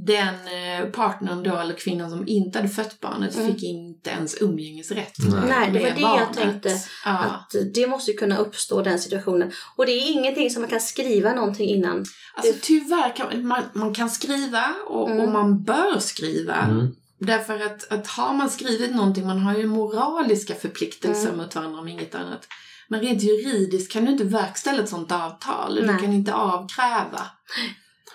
den eh, partnern då, eller kvinnan som inte hade fött barnet, Mm. fick inte ens umgängesrätt Nej. med Nej, det var det jag barnet. tänkte. Ja. Att det måste kunna uppstå den situationen. Och det är ingenting som man kan skriva någonting innan. Alltså tyvärr kan man, man kan skriva och, Mm. och man bör skriva. Mm. Därför att, att har man skrivit någonting, man har ju moraliska förpliktelser Mm. mot varandra om inget annat. Men rent juridiskt kan du inte verkställa ett sånt avtal. Nej. Du kan inte avkräva.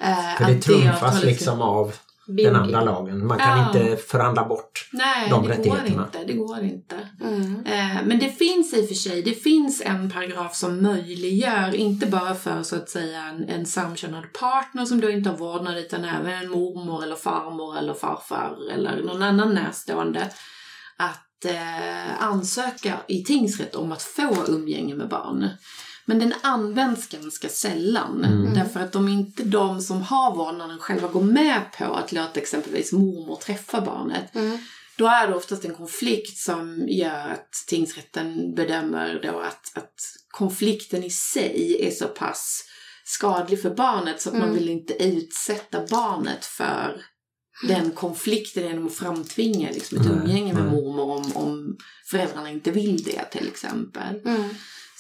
Eh, För det trumfas liksom av den Biologi. andra lagen. Man kan Ja. inte förhandla bort. Nej, de det går rättigheterna. inte. Det går inte. Mm. Eh, Men det finns i och för sig, det finns en paragraf som möjliggör, inte bara för så att säga en, en samkönad partner som då inte har vårdnad utan även en mormor eller farmor eller farfar eller någon annan närstående att eh, ansöka i tingsrätt om att få umgänge med barn. Men den används ganska sällan. Mm. Därför att om inte de som har vårdnaden själva går med på att låta exempelvis mormor träffa barnet Mm. då är det oftast en konflikt som gör att tingsrätten bedömer då att, att konflikten i sig är så pass skadlig för barnet så att man Mm. vill inte utsätta barnet för den konflikten genom att framtvinga liksom ett umgänge med mormor om, om föräldrarna inte vill det till exempel. Mm.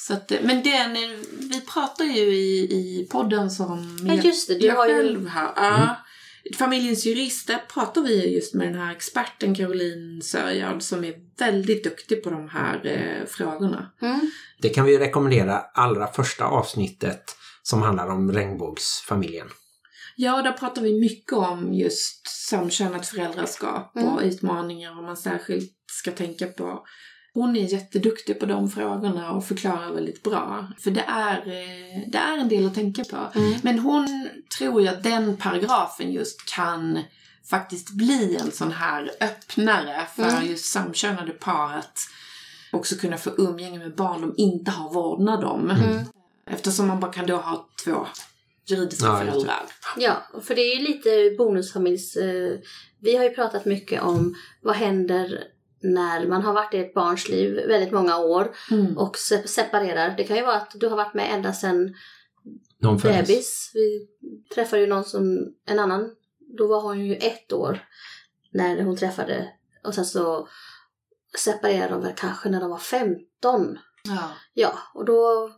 Så att, men den, är- vi pratar ju i, i podden som Ja, just det, du jag har ju- själv har. Ja, Familjens jurist, där pratar vi just med den här experten Caroline Sörjard som är väldigt duktig på de här eh, frågorna. Mm. Det kan vi ju rekommendera allra första avsnittet som handlar om regnbågsfamiljen. Ja, där pratar vi mycket om just samkönat föräldraskap Mm. och utmaningar vad man särskilt ska tänka på. Hon är jätteduktig på de frågorna och förklarar väldigt bra. För det är, eh, det är en del att tänka på. Mm. Men hon tror ju att den paragrafen just kan faktiskt bli en sån här öppnare för Mm. just samkönade par att också kunna få umgänge med barn de inte har vårdnad om. Mm. Eftersom man bara kan då ha två juridiska Ja, föräldrar. Ja, för det är ju lite bonusfamiljs... Eh, vi har ju pratat mycket om vad händer när man har varit i ett barns liv väldigt många år Mm. och se- separerar. Det kan ju vara att du har varit med ända sedan Någon föddes. bebis. Vi träffade ju någon som, en annan, då var hon ju ett år när hon träffade och sen så separerade de väl kanske när de var 15. Ja. Ja, och då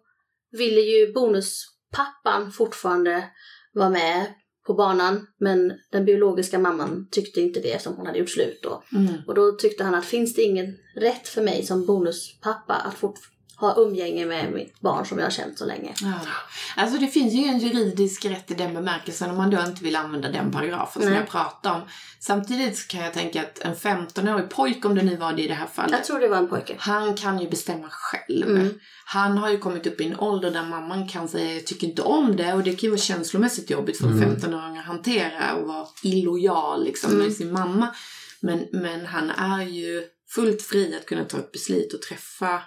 ville ju bonuspappan fortfarande vara med på banan men den biologiska mamman tyckte inte det som hon hade gjort slut då. Mm. Och då tyckte han att finns det ingen rätt för mig som bonuspappa att fort ha umgänge med mitt barn som jag har känt så länge. Ja. Alltså det finns ju en juridisk rätt i den bemärkelsen om man då inte vill använda den paragrafen som Nej. jag pratade om. Samtidigt så kan jag tänka att en 15-årig pojke, om det nu var det i det här fallet, Jag tror det var en pojke. han kan ju bestämma själv. Mm. Han har ju kommit upp i en ålder där mamman kan säga jag tycker inte om det och det kan ju vara känslomässigt jobbigt för en Mm. 15-åring att hantera och vara illojal liksom Mm. med sin mamma. Men, men han är ju fullt fri att kunna ta ett beslut och träffa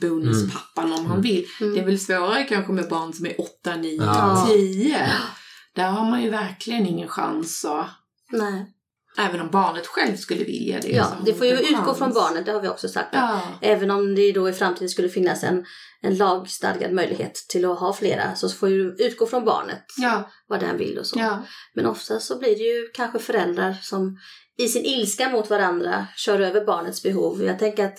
bonuspappan om han vill. Mm. Det är väl svårare kanske med barn som är 8, 9, Ja. 10. Där har man ju verkligen ingen chans att, Nej. även om barnet själv skulle vilja det. Ja, det får ju utgå chans. från barnet, det har vi också sagt. Ja. Även om det då i framtiden skulle finnas en, en lagstadgad möjlighet till att ha flera så får ju utgå från barnet Ja, vad den vill och så. ja. Men ofta så blir det ju kanske föräldrar som i sin ilska mot varandra kör över barnets behov. Jag tänker att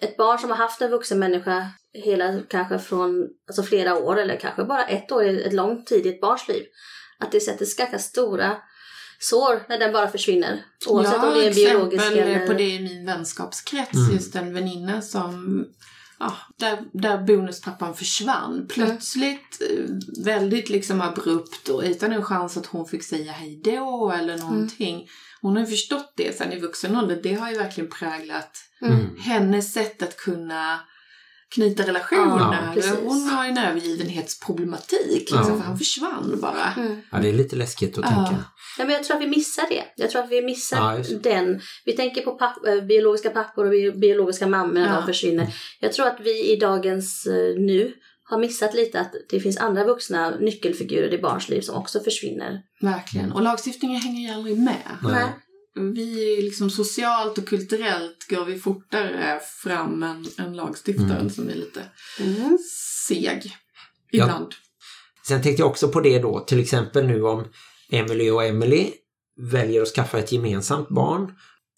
ett barn som har haft en vuxen människa hela, kanske från alltså flera år eller kanske bara ett år, ett lång tid i ett barns liv. Att det sätter ganska stora sår när den bara försvinner. Oavsett ja, om det är biologisk exempel eller... på det i min vänskapskrets. Mm. Just en väninna som Ja, där, där bonuspappan försvann. Plötsligt, eh, väldigt liksom abrupt och utan en chans att hon fick säga hej då eller någonting. Hon har ju förstått det sen i vuxen ålder. Det har ju verkligen präglat Mm. hennes sätt att kunna knyta relationer. Ja, hon har ju en övergivenhetsproblematik. Liksom, Ja. för han försvann bara. Mm. Ja, det är lite läskigt att Ja. tänka. Ja, men jag tror att vi missar det. Jag tror att vi missar den. Vi tänker på papp- eh, biologiska pappor och bi- biologiska mammor när Ja. de försvinner. Jag tror att vi i dagens eh, nu har missat lite att det finns andra vuxna nyckelfigurer i barns liv som också försvinner. Verkligen. Och lagstiftningen hänger ju aldrig med. Nej. Vi är liksom socialt och kulturellt går vi fortare fram än, än lagstiftaren Mm. som är lite Mm. seg. Ja. Ibland. Sen tänkte jag också på det då, till exempel nu om Emily och Emily väljer att skaffa ett gemensamt barn.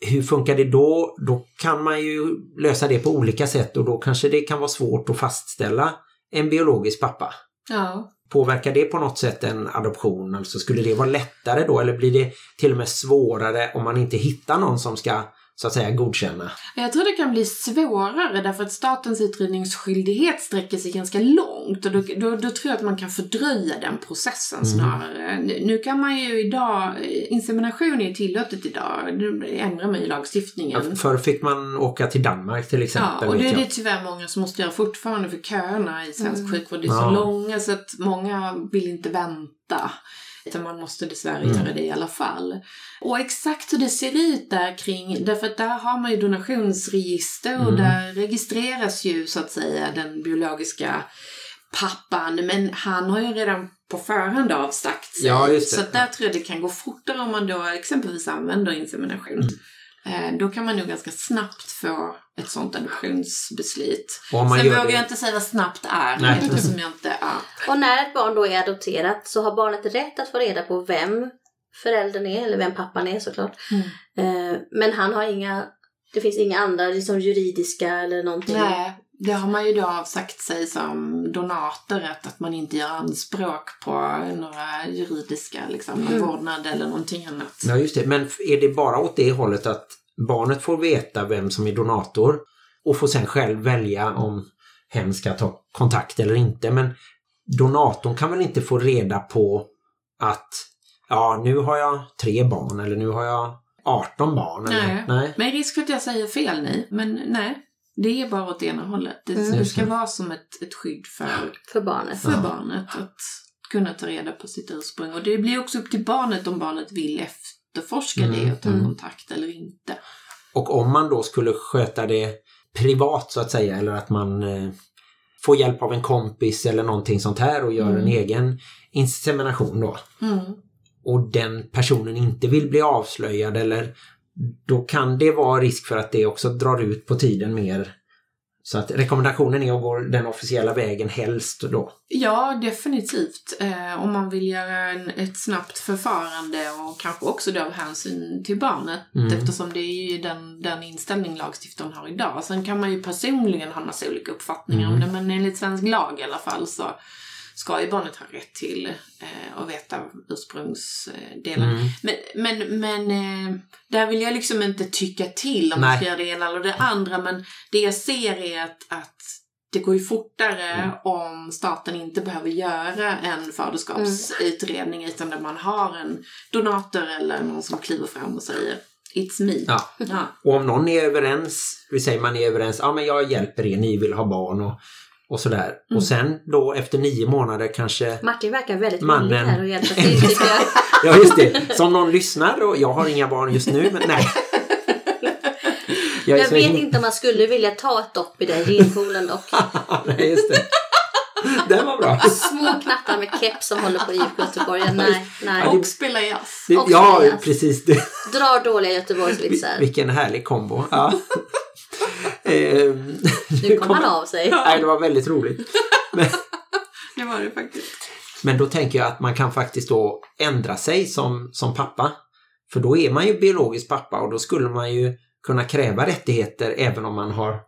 Hur funkar det då? Då kan man ju lösa det på olika sätt och då kanske det kan vara svårt att fastställa en biologisk pappa. Ja. Påverkar det på något sätt en adoption? Alltså skulle det vara lättare då eller blir det till och med svårare om man inte hittar någon som ska så att säga godkänna? Jag tror det kan bli svårare därför att statens utredningsskyldighet sträcker sig ganska långt och då, då, då tror jag att man kan fördröja den processen Mm. snarare. Nu, nu kan man ju idag, insemination är tillåtet idag, nu ändrar man ju lagstiftningen. Förr fick man åka till Danmark till exempel. Ja, och det är det tyvärr många som måste göra fortfarande för köerna i svensk Mm. sjukvård är Ja. så långa så att många vill inte vänta. Utan man måste dessvärre Mm. göra det i alla fall. Och exakt hur det ser ut där kring, därför att där har man ju donationsregister och Mm. där registreras ju så att säga den biologiska pappan. Men han har ju redan på förhand avsagt sig. Ja. Så där tror jag det kan gå fortare om man då exempelvis använder insemination. Mm. Eh, Då kan man nog ganska snabbt få ett sånt adoptionsbeslut. Och om man Sen vågar det- jag inte säga vad snabbt är, Nej. eftersom jag inte... Ja. Och när ett barn då är adopterat så har barnet rätt att få reda på vem föräldern är, eller vem pappan är såklart. Mm. Eh, men han har inga, det finns inga andra liksom juridiska eller någonting. Nej, Det har man ju då sagt sig som donator att, att man inte gör anspråk på några juridiska liksom, Mm. vårdnad eller någonting annat. Ja, just det. Men är det bara åt det hållet att barnet får veta vem som är donator och får sen själv välja om hen ska ta kontakt eller inte. Men donatorn kan väl inte få reda på att ja, nu har jag tre barn eller nu har jag 18 barn. Eller, Nej. nej. Med risk för att jag säger fel nej, men nej. Det är bara åt ena hållet. Det, Mm. det ska vara som ett, ett skydd för, För barnet. för barnet att kunna ta reda på sitt ursprung. Och det blir också upp till barnet om barnet vill efterforska Mm. det och ta Mm. kontakt eller inte. Och om man då skulle sköta det privat så att säga eller att man eh, får hjälp av en kompis eller någonting sånt här och gör Mm. en egen insemination då. Mm. och den personen inte vill bli avslöjad eller då kan det vara risk för att det också drar ut på tiden mer. Så att rekommendationen är att gå den officiella vägen helst då. Ja, definitivt. Eh, om man vill göra en, ett snabbt förfarande och kanske också då av hänsyn till barnet Mm. eftersom det är ju den, den inställning lagstiftaren har idag. Sen kan man ju personligen ha massa olika uppfattningar om Mm. det men enligt svensk lag i alla fall så ska ju barnet ha rätt till eh, att veta ursprungsdelen. Mm. Men, men, men eh, där vill jag liksom inte tycka till om man ska göra det ena eller det andra. Men det jag ser är att, att det går ju fortare Mm. om staten inte behöver göra en faderskapsutredning utan där man har en donator eller någon som kliver fram och säger It's me. Ja. Ja. Och om någon är överens, vi säger man är överens, ja men jag hjälper er, ni vill ha barn och, och sådär. Mm. Och sen då efter nio månader kanske, Martin verkar väldigt Mannen. här och hjälpa till tycker jag. ja just det, som någon lyssnar och jag har inga barn just nu men nej. Jag så vet inte om man skulle vilja ta ett dopp i den genpoolen och nej just det. Den var bra. små knattar med keps som håller på IFK Göteborg. Nej, nej. Och spela jazz. Det, Och ja, sägas. precis. Det. Drar dåliga Göteborgsvitsar. Vilken härlig kombo. Ja. Nu kom han av sig. Nej, det var väldigt roligt. Men, Det var det faktiskt. men då tänker jag att man kan faktiskt då ändra sig som, som pappa. För då är man ju biologisk pappa och då skulle man ju kunna kräva rättigheter även om man har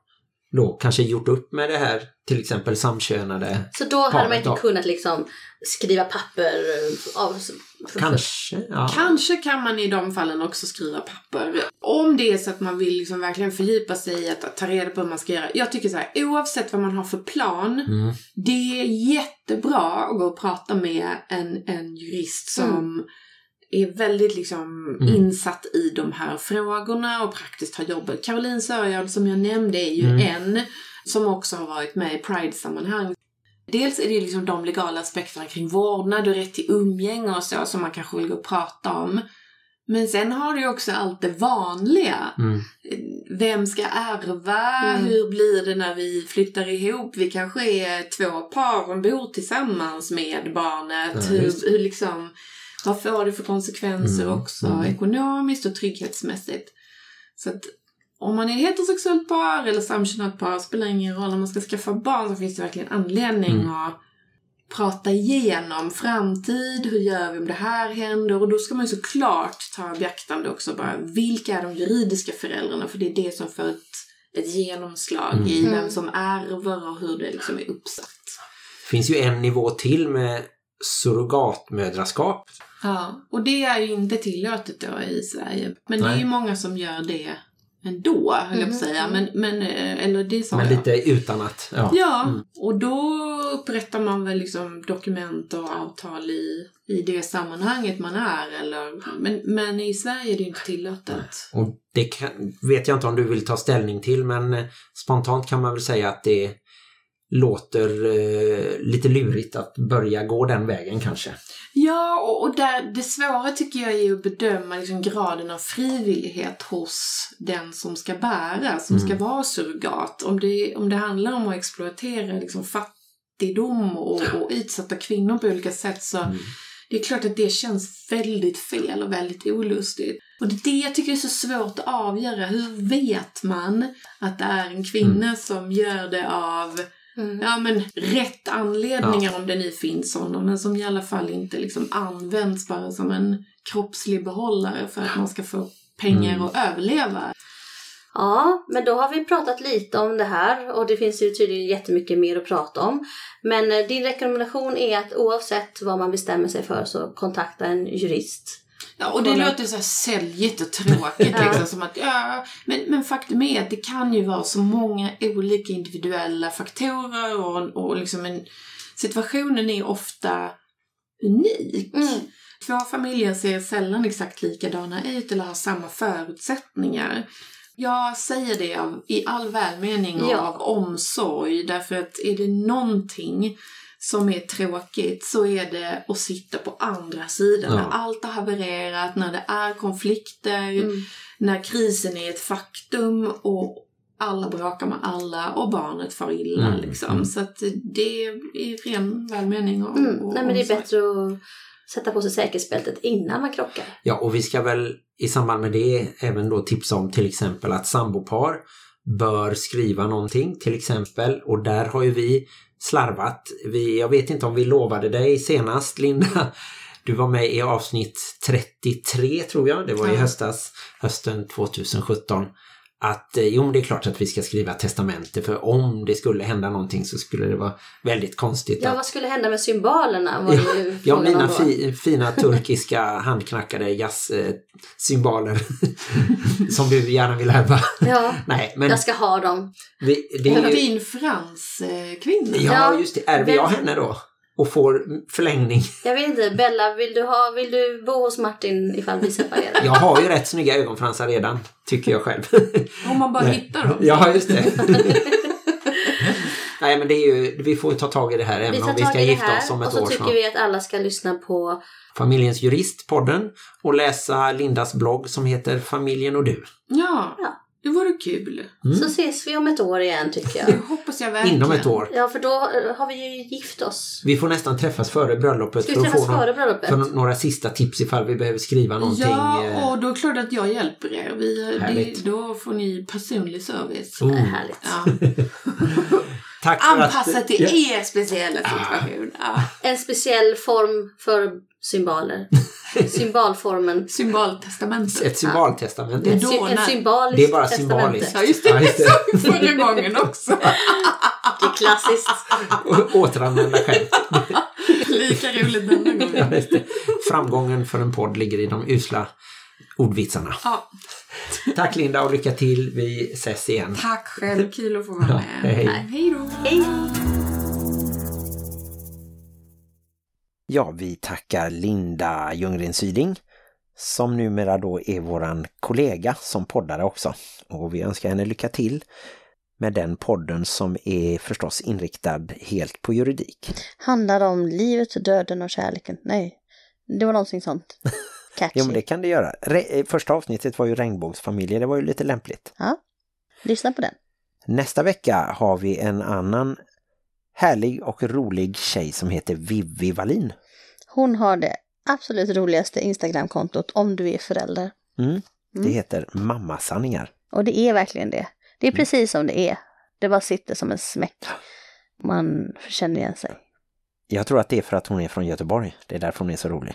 då kanske gjort upp med det här till exempel samkönade. Så då hade man inte då. kunnat liksom skriva papper av... Kanske, ja. Kanske kan man i de fallen också skriva papper. Om det är så att man vill liksom verkligen fördjupa sig i att, att ta reda på hur man ska göra. Jag tycker så här, oavsett vad man har för plan. Mm. Det är jättebra att gå och prata med en, en jurist som är väldigt liksom Mm. insatt i de här frågorna och praktiskt har jobbat. Caroline Sörjad som jag nämnde är ju Mm. en som också har varit med i Pride-sammanhang. Dels är det liksom de legala aspekterna kring vårdnad och rätt till umgänge och så som man kanske vill gå och prata om. Men sen har du ju också allt det vanliga. Mm. Vem ska ärva? Mm. Hur blir det när vi flyttar ihop? Vi kanske är två par som bor tillsammans med barnet. Ja, hur, hur liksom, vad får det för konsekvenser Mm, också mm. ekonomiskt och trygghetsmässigt? Så att om man är heterosexuellt par eller samkönat par spelar ingen roll. Om man ska skaffa barn så finns det verkligen anledning Mm. att prata igenom framtid, hur gör vi om det här händer? Och då ska man ju såklart ta beaktande också bara vilka är de juridiska föräldrarna? För det är det som får ett, ett genomslag Mm. i vem som ärver och hur det liksom är uppsatt. Det finns ju en nivå till med surrogatmödraskap. Ja, och det är ju inte tillåtet då i Sverige. Men det är Nej. ju många som gör det ändå, höll jag på att säga. Men, men, eh, eller det sa Men jag. lite utan att... Ja. Ja, Mm. och då upprättar man väl liksom dokument och avtal i, i det sammanhanget man är. Eller, men, men i Sverige är det ju inte tillåtet. Och det kan, vet jag inte om du vill ta ställning till men eh, spontant kan man väl säga att det låter eh, lite lurigt att börja gå den vägen kanske. Ja, och, och där, det svåra tycker jag är att bedöma liksom graden av frivillighet hos den som ska bära, som Mm. ska vara surrogat. Om det, om det handlar om att exploatera liksom fattigdom och, och utsatta kvinnor på olika sätt så Mm. det är klart att det känns väldigt fel och väldigt olustigt. Och det är det jag tycker är så svårt att avgöra. Hur vet man att det är en kvinna som gör det av Mm. Ja men rätt anledningar om det nu finns sådana men som i alla fall inte liksom används bara som en kroppslig behållare för att man ska få pengar Mm. att överleva. Ja, men då har vi pratat lite om det här och det finns ju tydligen jättemycket mer att prata om. Men eh, din rekommendation är att oavsett vad man bestämmer sig för så kontakta en jurist. Ja, och det låter så här säljigt och tråkigt liksom. Som att, ja, men, men faktum är att det kan ju vara så många olika individuella faktorer och, och liksom en, situationen är ofta unik. Mm. Två familjer ser sällan exakt likadana ut eller har samma förutsättningar. Jag säger det av, i all välmening och Ja. av omsorg därför att är det någonting som är tråkigt så är det att sitta på andra sidan. Ja. När allt har havererat, när det är konflikter, Mm. när krisen är ett faktum och alla bråkar med alla och barnet far illa. Mm, Liksom. mm. Så att det är ren välmening och, Mm. och Nej men det är bättre att sätta på sig säkerhetsbältet innan man krockar. Ja, och vi ska väl i samband med det även då tipsa om till exempel att sambopar bör skriva någonting till exempel och där har ju vi slarvat. Vi, jag vet inte om vi lovade dig senast Linda. Du var med i avsnitt 33 tror jag, det var i höstas, hösten 2017. Att eh, jo, det är klart att vi ska skriva testamente för om det skulle hända någonting så skulle det vara väldigt konstigt Ja, att vad skulle hända med symbolerna? Var Ja, om mina fi, fina turkiska handknackade jazzsymboler som du gärna vill ärva. Ja, Nej, men jag ska ha dem. vi, det är ju, Din franskvinna. ja, Ja, just det. Ärver jag henne då? Och får förlängning. Jag vet inte, Bella, vill du, ha, vill du bo hos Martin ifall vi separerar? Jag har ju rätt snygga ögonfransar redan, tycker jag själv. Om man bara Nej. hittar dem. ja, just det. Nej, men det är ju, vi får ju ta tag i det här Vi även tar om vi tag ska i det gifta oss om här och ett så år tycker snart. vi att alla ska lyssna på Familjens jurist-podden och läsa Lindas blogg som heter Familjen och du. Ja, Ja. Det vore kul. Mm. Så ses vi om ett år igen tycker Det jag. hoppas jag verkligen. Inom ett år. Ja, för då eh, har vi ju gift oss. Vi får nästan träffas före bröllopet Ska för vi att träffas få någon, före bröllopet? för några sista tips ifall vi behöver skriva någonting. Ja, eh, och då är det klart att jag hjälper er. Vi, Härligt. det, då får ni personlig service. Oh. Det är härligt. Ja. Tack för Anpassat att, till Ja. er speciella situation. Ja. En speciell form för symboler. Symbolformen. Symboltestamentet. Ett symboltestamente. Men En, då sy- en när- symbolisk Det är bara symboliskt. Ja, just det. Ja, just det. Sa förra gången också. Det är klassiskt. Återanvända skämt. Lika roligt denna Ja, gången. det. Framgången för en podd ligger i de usla ordvitsarna. Ja, Tack Linda och lycka till. Vi ses igen. tack själv. Kul att få vara Ja, med. hej. Hej då. Hej! Ja, vi tackar Linda Ljunggren Syding som numera då är våran kollega som poddare också. Och vi önskar henne lycka till med den podden som är förstås inriktad helt på juridik. Handlar om livet, döden och kärleken. Nej, det var någonting sånt. Catchy. Jo, men det kan det göra. Re eh, första avsnittet var ju regnbågsfamiljer, det var ju lite lämpligt. Ja, lyssna på den. Nästa vecka har vi en annan härlig och rolig tjej som heter Vivi Wallin. Hon har det absolut roligaste Instagramkontot om du är förälder. Mm. Det Mm. heter Mammasanningar. Och det är verkligen det. Det Mm. är precis som det är. Det bara sitter som en smäck. Man känner igen sig. Jag tror att det är för att hon är från Göteborg. Det är därför hon är så rolig.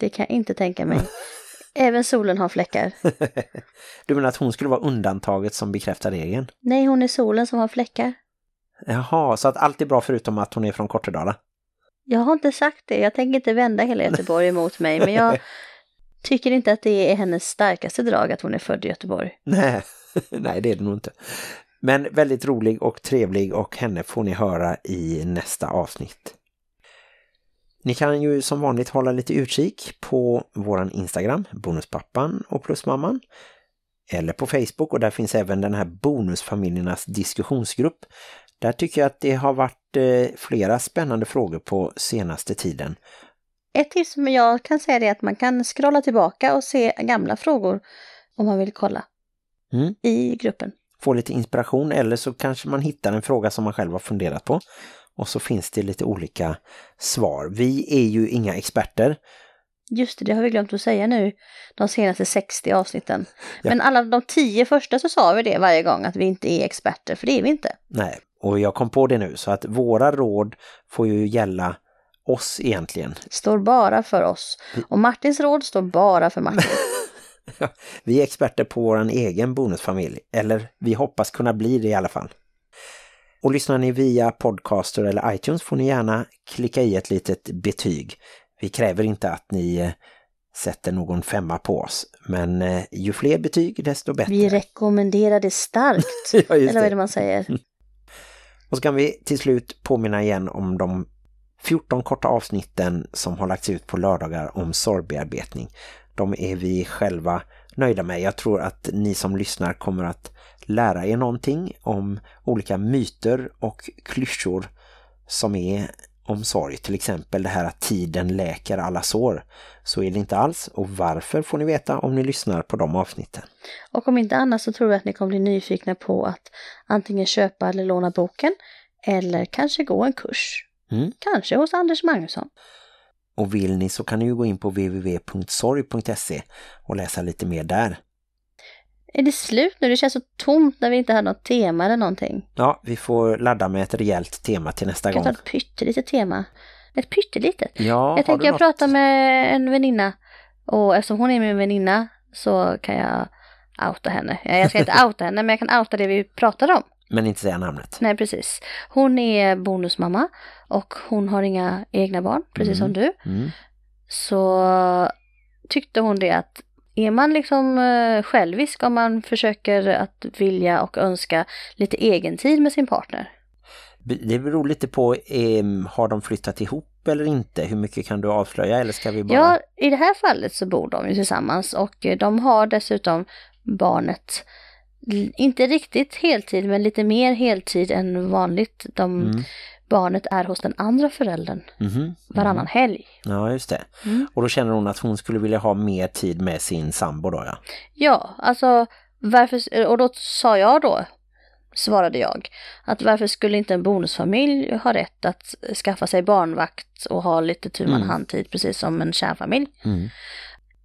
Det kan jag inte tänka mig. Även solen har fläckar. Du menar att hon skulle vara undantaget som bekräftar regeln? Nej, hon är solen som har fläckar. Jaha, så att allt är bra förutom att hon är från Kortedala? Jag har inte sagt det. Jag tänker inte vända hela Göteborg emot mig. Men jag tycker inte att det är hennes starkaste drag att hon är född i Göteborg. Nej, nej det är det nog inte. Men väldigt rolig och trevlig och henne får ni höra i nästa avsnitt. Ni kan ju som vanligt hålla lite utkik på våran Instagram, Bonuspappan och Plusmamman. Eller på Facebook och där finns även den här Bonusfamiljernas diskussionsgrupp. Där tycker jag att det har varit flera spännande frågor på senaste tiden. Ett tips som jag kan säga är att man kan scrolla tillbaka och se gamla frågor om man vill kolla Mm. i gruppen. Få lite inspiration eller så kanske man hittar en fråga som man själv har funderat på. Och så finns det lite olika svar. Vi är ju inga experter. Just det, det har vi glömt att säga nu de senaste 60 avsnitten. Ja. Men alla de tio första så sa vi det varje gång att vi inte är experter, för det är vi inte. Nej, och jag kom på det nu så att våra råd får ju gälla oss egentligen. Står bara för oss. Och Martins råd står bara för Martin. vi är experter på vår egen bonusfamilj, eller vi hoppas kunna bli det i alla fall. Och lyssnar ni via Podcaster eller iTunes får ni gärna klicka i ett litet betyg. Vi kräver inte att ni eh, sätter någon femma på oss, men eh, ju fler betyg desto bättre. Vi rekommenderar det starkt. Ja, Eller vad är det man säger? Och så kan vi till slut påminna igen om de 14 korta avsnitten som har lagts ut på lördagar om sorgbearbetning. De är vi själva nöjda med. Jag tror att ni som lyssnar kommer att lära er någonting om olika myter och klyschor som är om sorg. Till exempel det här att tiden läker alla sår. Så är det inte alls. Och varför får ni veta om ni lyssnar på de avsnitten. Och om inte annat så tror jag att ni kommer bli nyfikna på att antingen köpa eller låna boken eller kanske gå en kurs. Mm. Kanske hos Anders Magnusson. Och vill ni så kan ni ju gå in på www.sorg.se och läsa lite mer där. Är det slut nu? Det känns så tomt när vi inte har något tema eller någonting. Ja, vi får ladda med ett rejält tema till nästa Jag kan gång. ta ett pyttelitet tema. Ett pyttelitet. Ja, jag tänker jag prata med en väninna. Och eftersom hon är min väninna så kan jag outa henne. Ja, Jag ska inte outa henne men jag kan outa det vi pratade om. Men inte säga namnet. Nej, precis. Hon är bonusmamma och hon har inga egna barn, precis som du. Mm. Så tyckte hon det att är man liksom eh, självisk om man försöker att vilja och önska lite egentid med sin partner? Det beror lite på, em, har de flyttat ihop eller inte? Hur mycket kan du avslöja eller ska vi bara... Ja, i det här fallet så bor de ju tillsammans och eh, de har dessutom barnet inte riktigt heltid men lite mer heltid än vanligt. De, Mm. Barnet är hos den andra föräldern Mhm. varannan helg. Ja, just det. Mm. Och då känner hon att hon skulle vilja ha mer tid med sin sambo då, ja. Ja, alltså varför, och då sa jag då, svarade jag, att varför skulle inte en bonusfamilj ha rätt att skaffa sig barnvakt och ha lite tur man Mm. handtid precis som en kärnfamilj? Mm.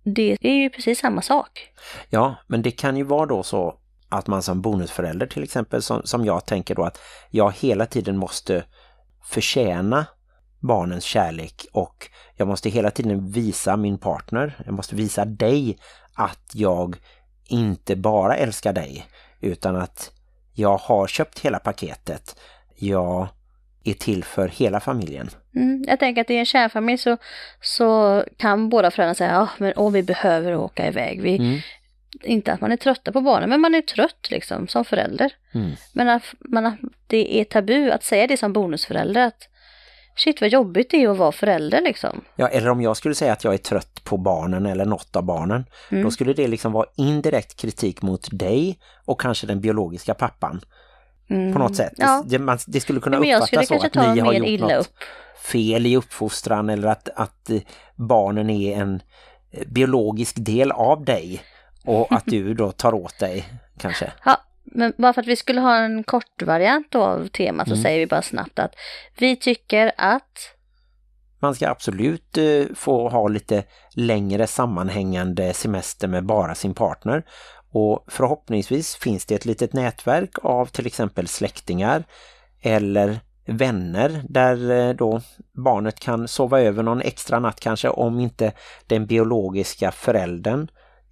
Det är ju precis samma sak. Ja, men det kan ju vara då så att man som bonusförälder till exempel, som, som jag tänker då att jag hela tiden måste förtjäna barnens kärlek och jag måste hela tiden visa min partner, jag måste visa dig att jag inte bara älskar dig utan att jag har köpt hela paketet. Jag är till för hela familjen. Mm, jag tänker att i en kärnfamilj så, så kan båda föräldrarna säga ja men åh, vi behöver åka iväg. Vi, Mm. Inte att man är trötta på barnen, men man är trött liksom som förälder. Mm. Men att, man, att det är tabu att säga det som bonusförälder att shit vad jobbigt det är att vara förälder liksom. Ja, eller om jag skulle säga att jag är trött på barnen eller något av barnen, Mm. då skulle det liksom vara indirekt kritik mot dig och kanske den biologiska pappan Mm. på något sätt. Ja. Det, man, det skulle kunna skulle uppfattas så att ni har gjort något upp. fel i uppfostran eller att, att barnen är en biologisk del av dig och att du då tar åt dig kanske. Ja, men bara för att vi skulle ha en kort variant av temat så Mm. säger vi bara snabbt att vi tycker att Man ska absolut eh, få ha lite längre sammanhängande semester med bara sin partner. Och förhoppningsvis finns det ett litet nätverk av till exempel släktingar eller vänner där eh, då barnet kan sova över någon extra natt kanske om inte den biologiska föräldern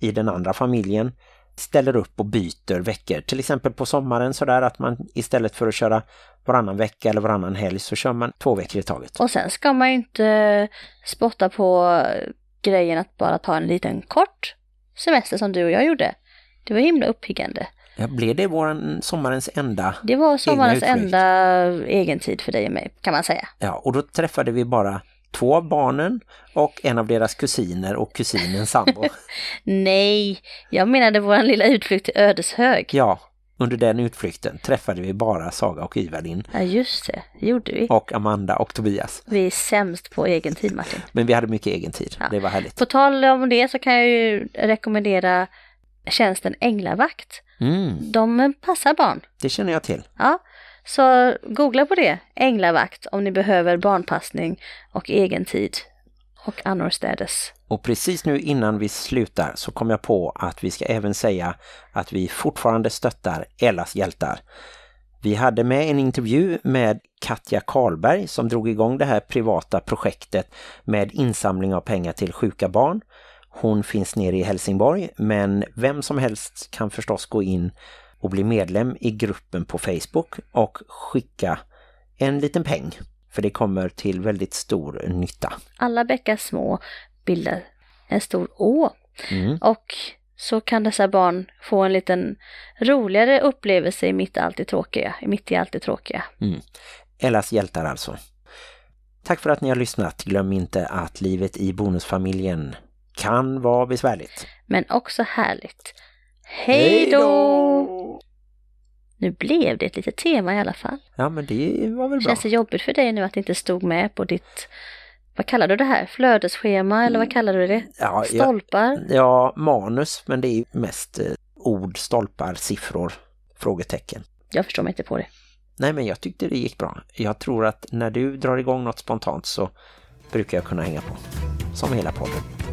i den andra familjen ställer upp och byter veckor. Till exempel på sommaren sådär att man istället för att köra varannan vecka eller varannan helg så kör man två veckor i taget. Och sen ska man ju inte spotta på grejen att bara ta en liten kort semester som du och jag gjorde. Det var himla uppiggande. Ja, blev det våran sommarens enda? Det var sommarens enda egentid för dig och mig, kan man säga. Ja, och då träffade vi bara två av barnen och en av deras kusiner och kusinens sambo. Nej, jag menade vår lilla utflykt till Ödeshög. ja, under den utflykten träffade vi bara Saga och Ivalin Ja, just det. Gjorde vi. och Amanda och Tobias. Vi är sämst på egentid, Martin. Men vi hade mycket egen tid. Ja. Det var härligt. På tal om det så kan jag ju rekommendera tjänsten Änglavakt. Mm, De passar barn. det känner jag till. Ja, så googla på det. Änglavakt om ni behöver barnpassning och egentid och annorstädes. Och precis nu innan vi slutar så kom jag på att vi ska även säga att vi fortfarande stöttar Ellas hjältar. Vi hade med en intervju med Katja Karlberg som drog igång det här privata projektet med insamling av pengar till sjuka barn. Hon finns nere i Helsingborg men vem som helst kan förstås gå in och bli medlem i gruppen på Facebook och skicka en liten peng. För det kommer till väldigt stor nytta. Alla bäckar små bildar en stor å. Mm. Och så kan dessa barn få en liten roligare upplevelse i mitt i allt det tråkiga. I mitt i allt det tråkiga. Ellas hjältar alltså. Tack för att ni har lyssnat. Glöm inte att livet i bonusfamiljen kan vara besvärligt. Men också härligt. Hej då! Nu blev det ett litet tema i alla fall. Ja, men det var väl bra. Känns det jobbigt för dig nu att det inte stod med på ditt, vad kallar du det här? Flödesschema eller vad kallar du det? Ja, Stolpar? ja, manus, men det är mest eh, ord, stolpar, siffror, frågetecken. Jag förstår mig inte på det. Nej, men jag tyckte det gick bra. Jag tror att när du drar igång något spontant så brukar jag kunna hänga på. Som hela podden.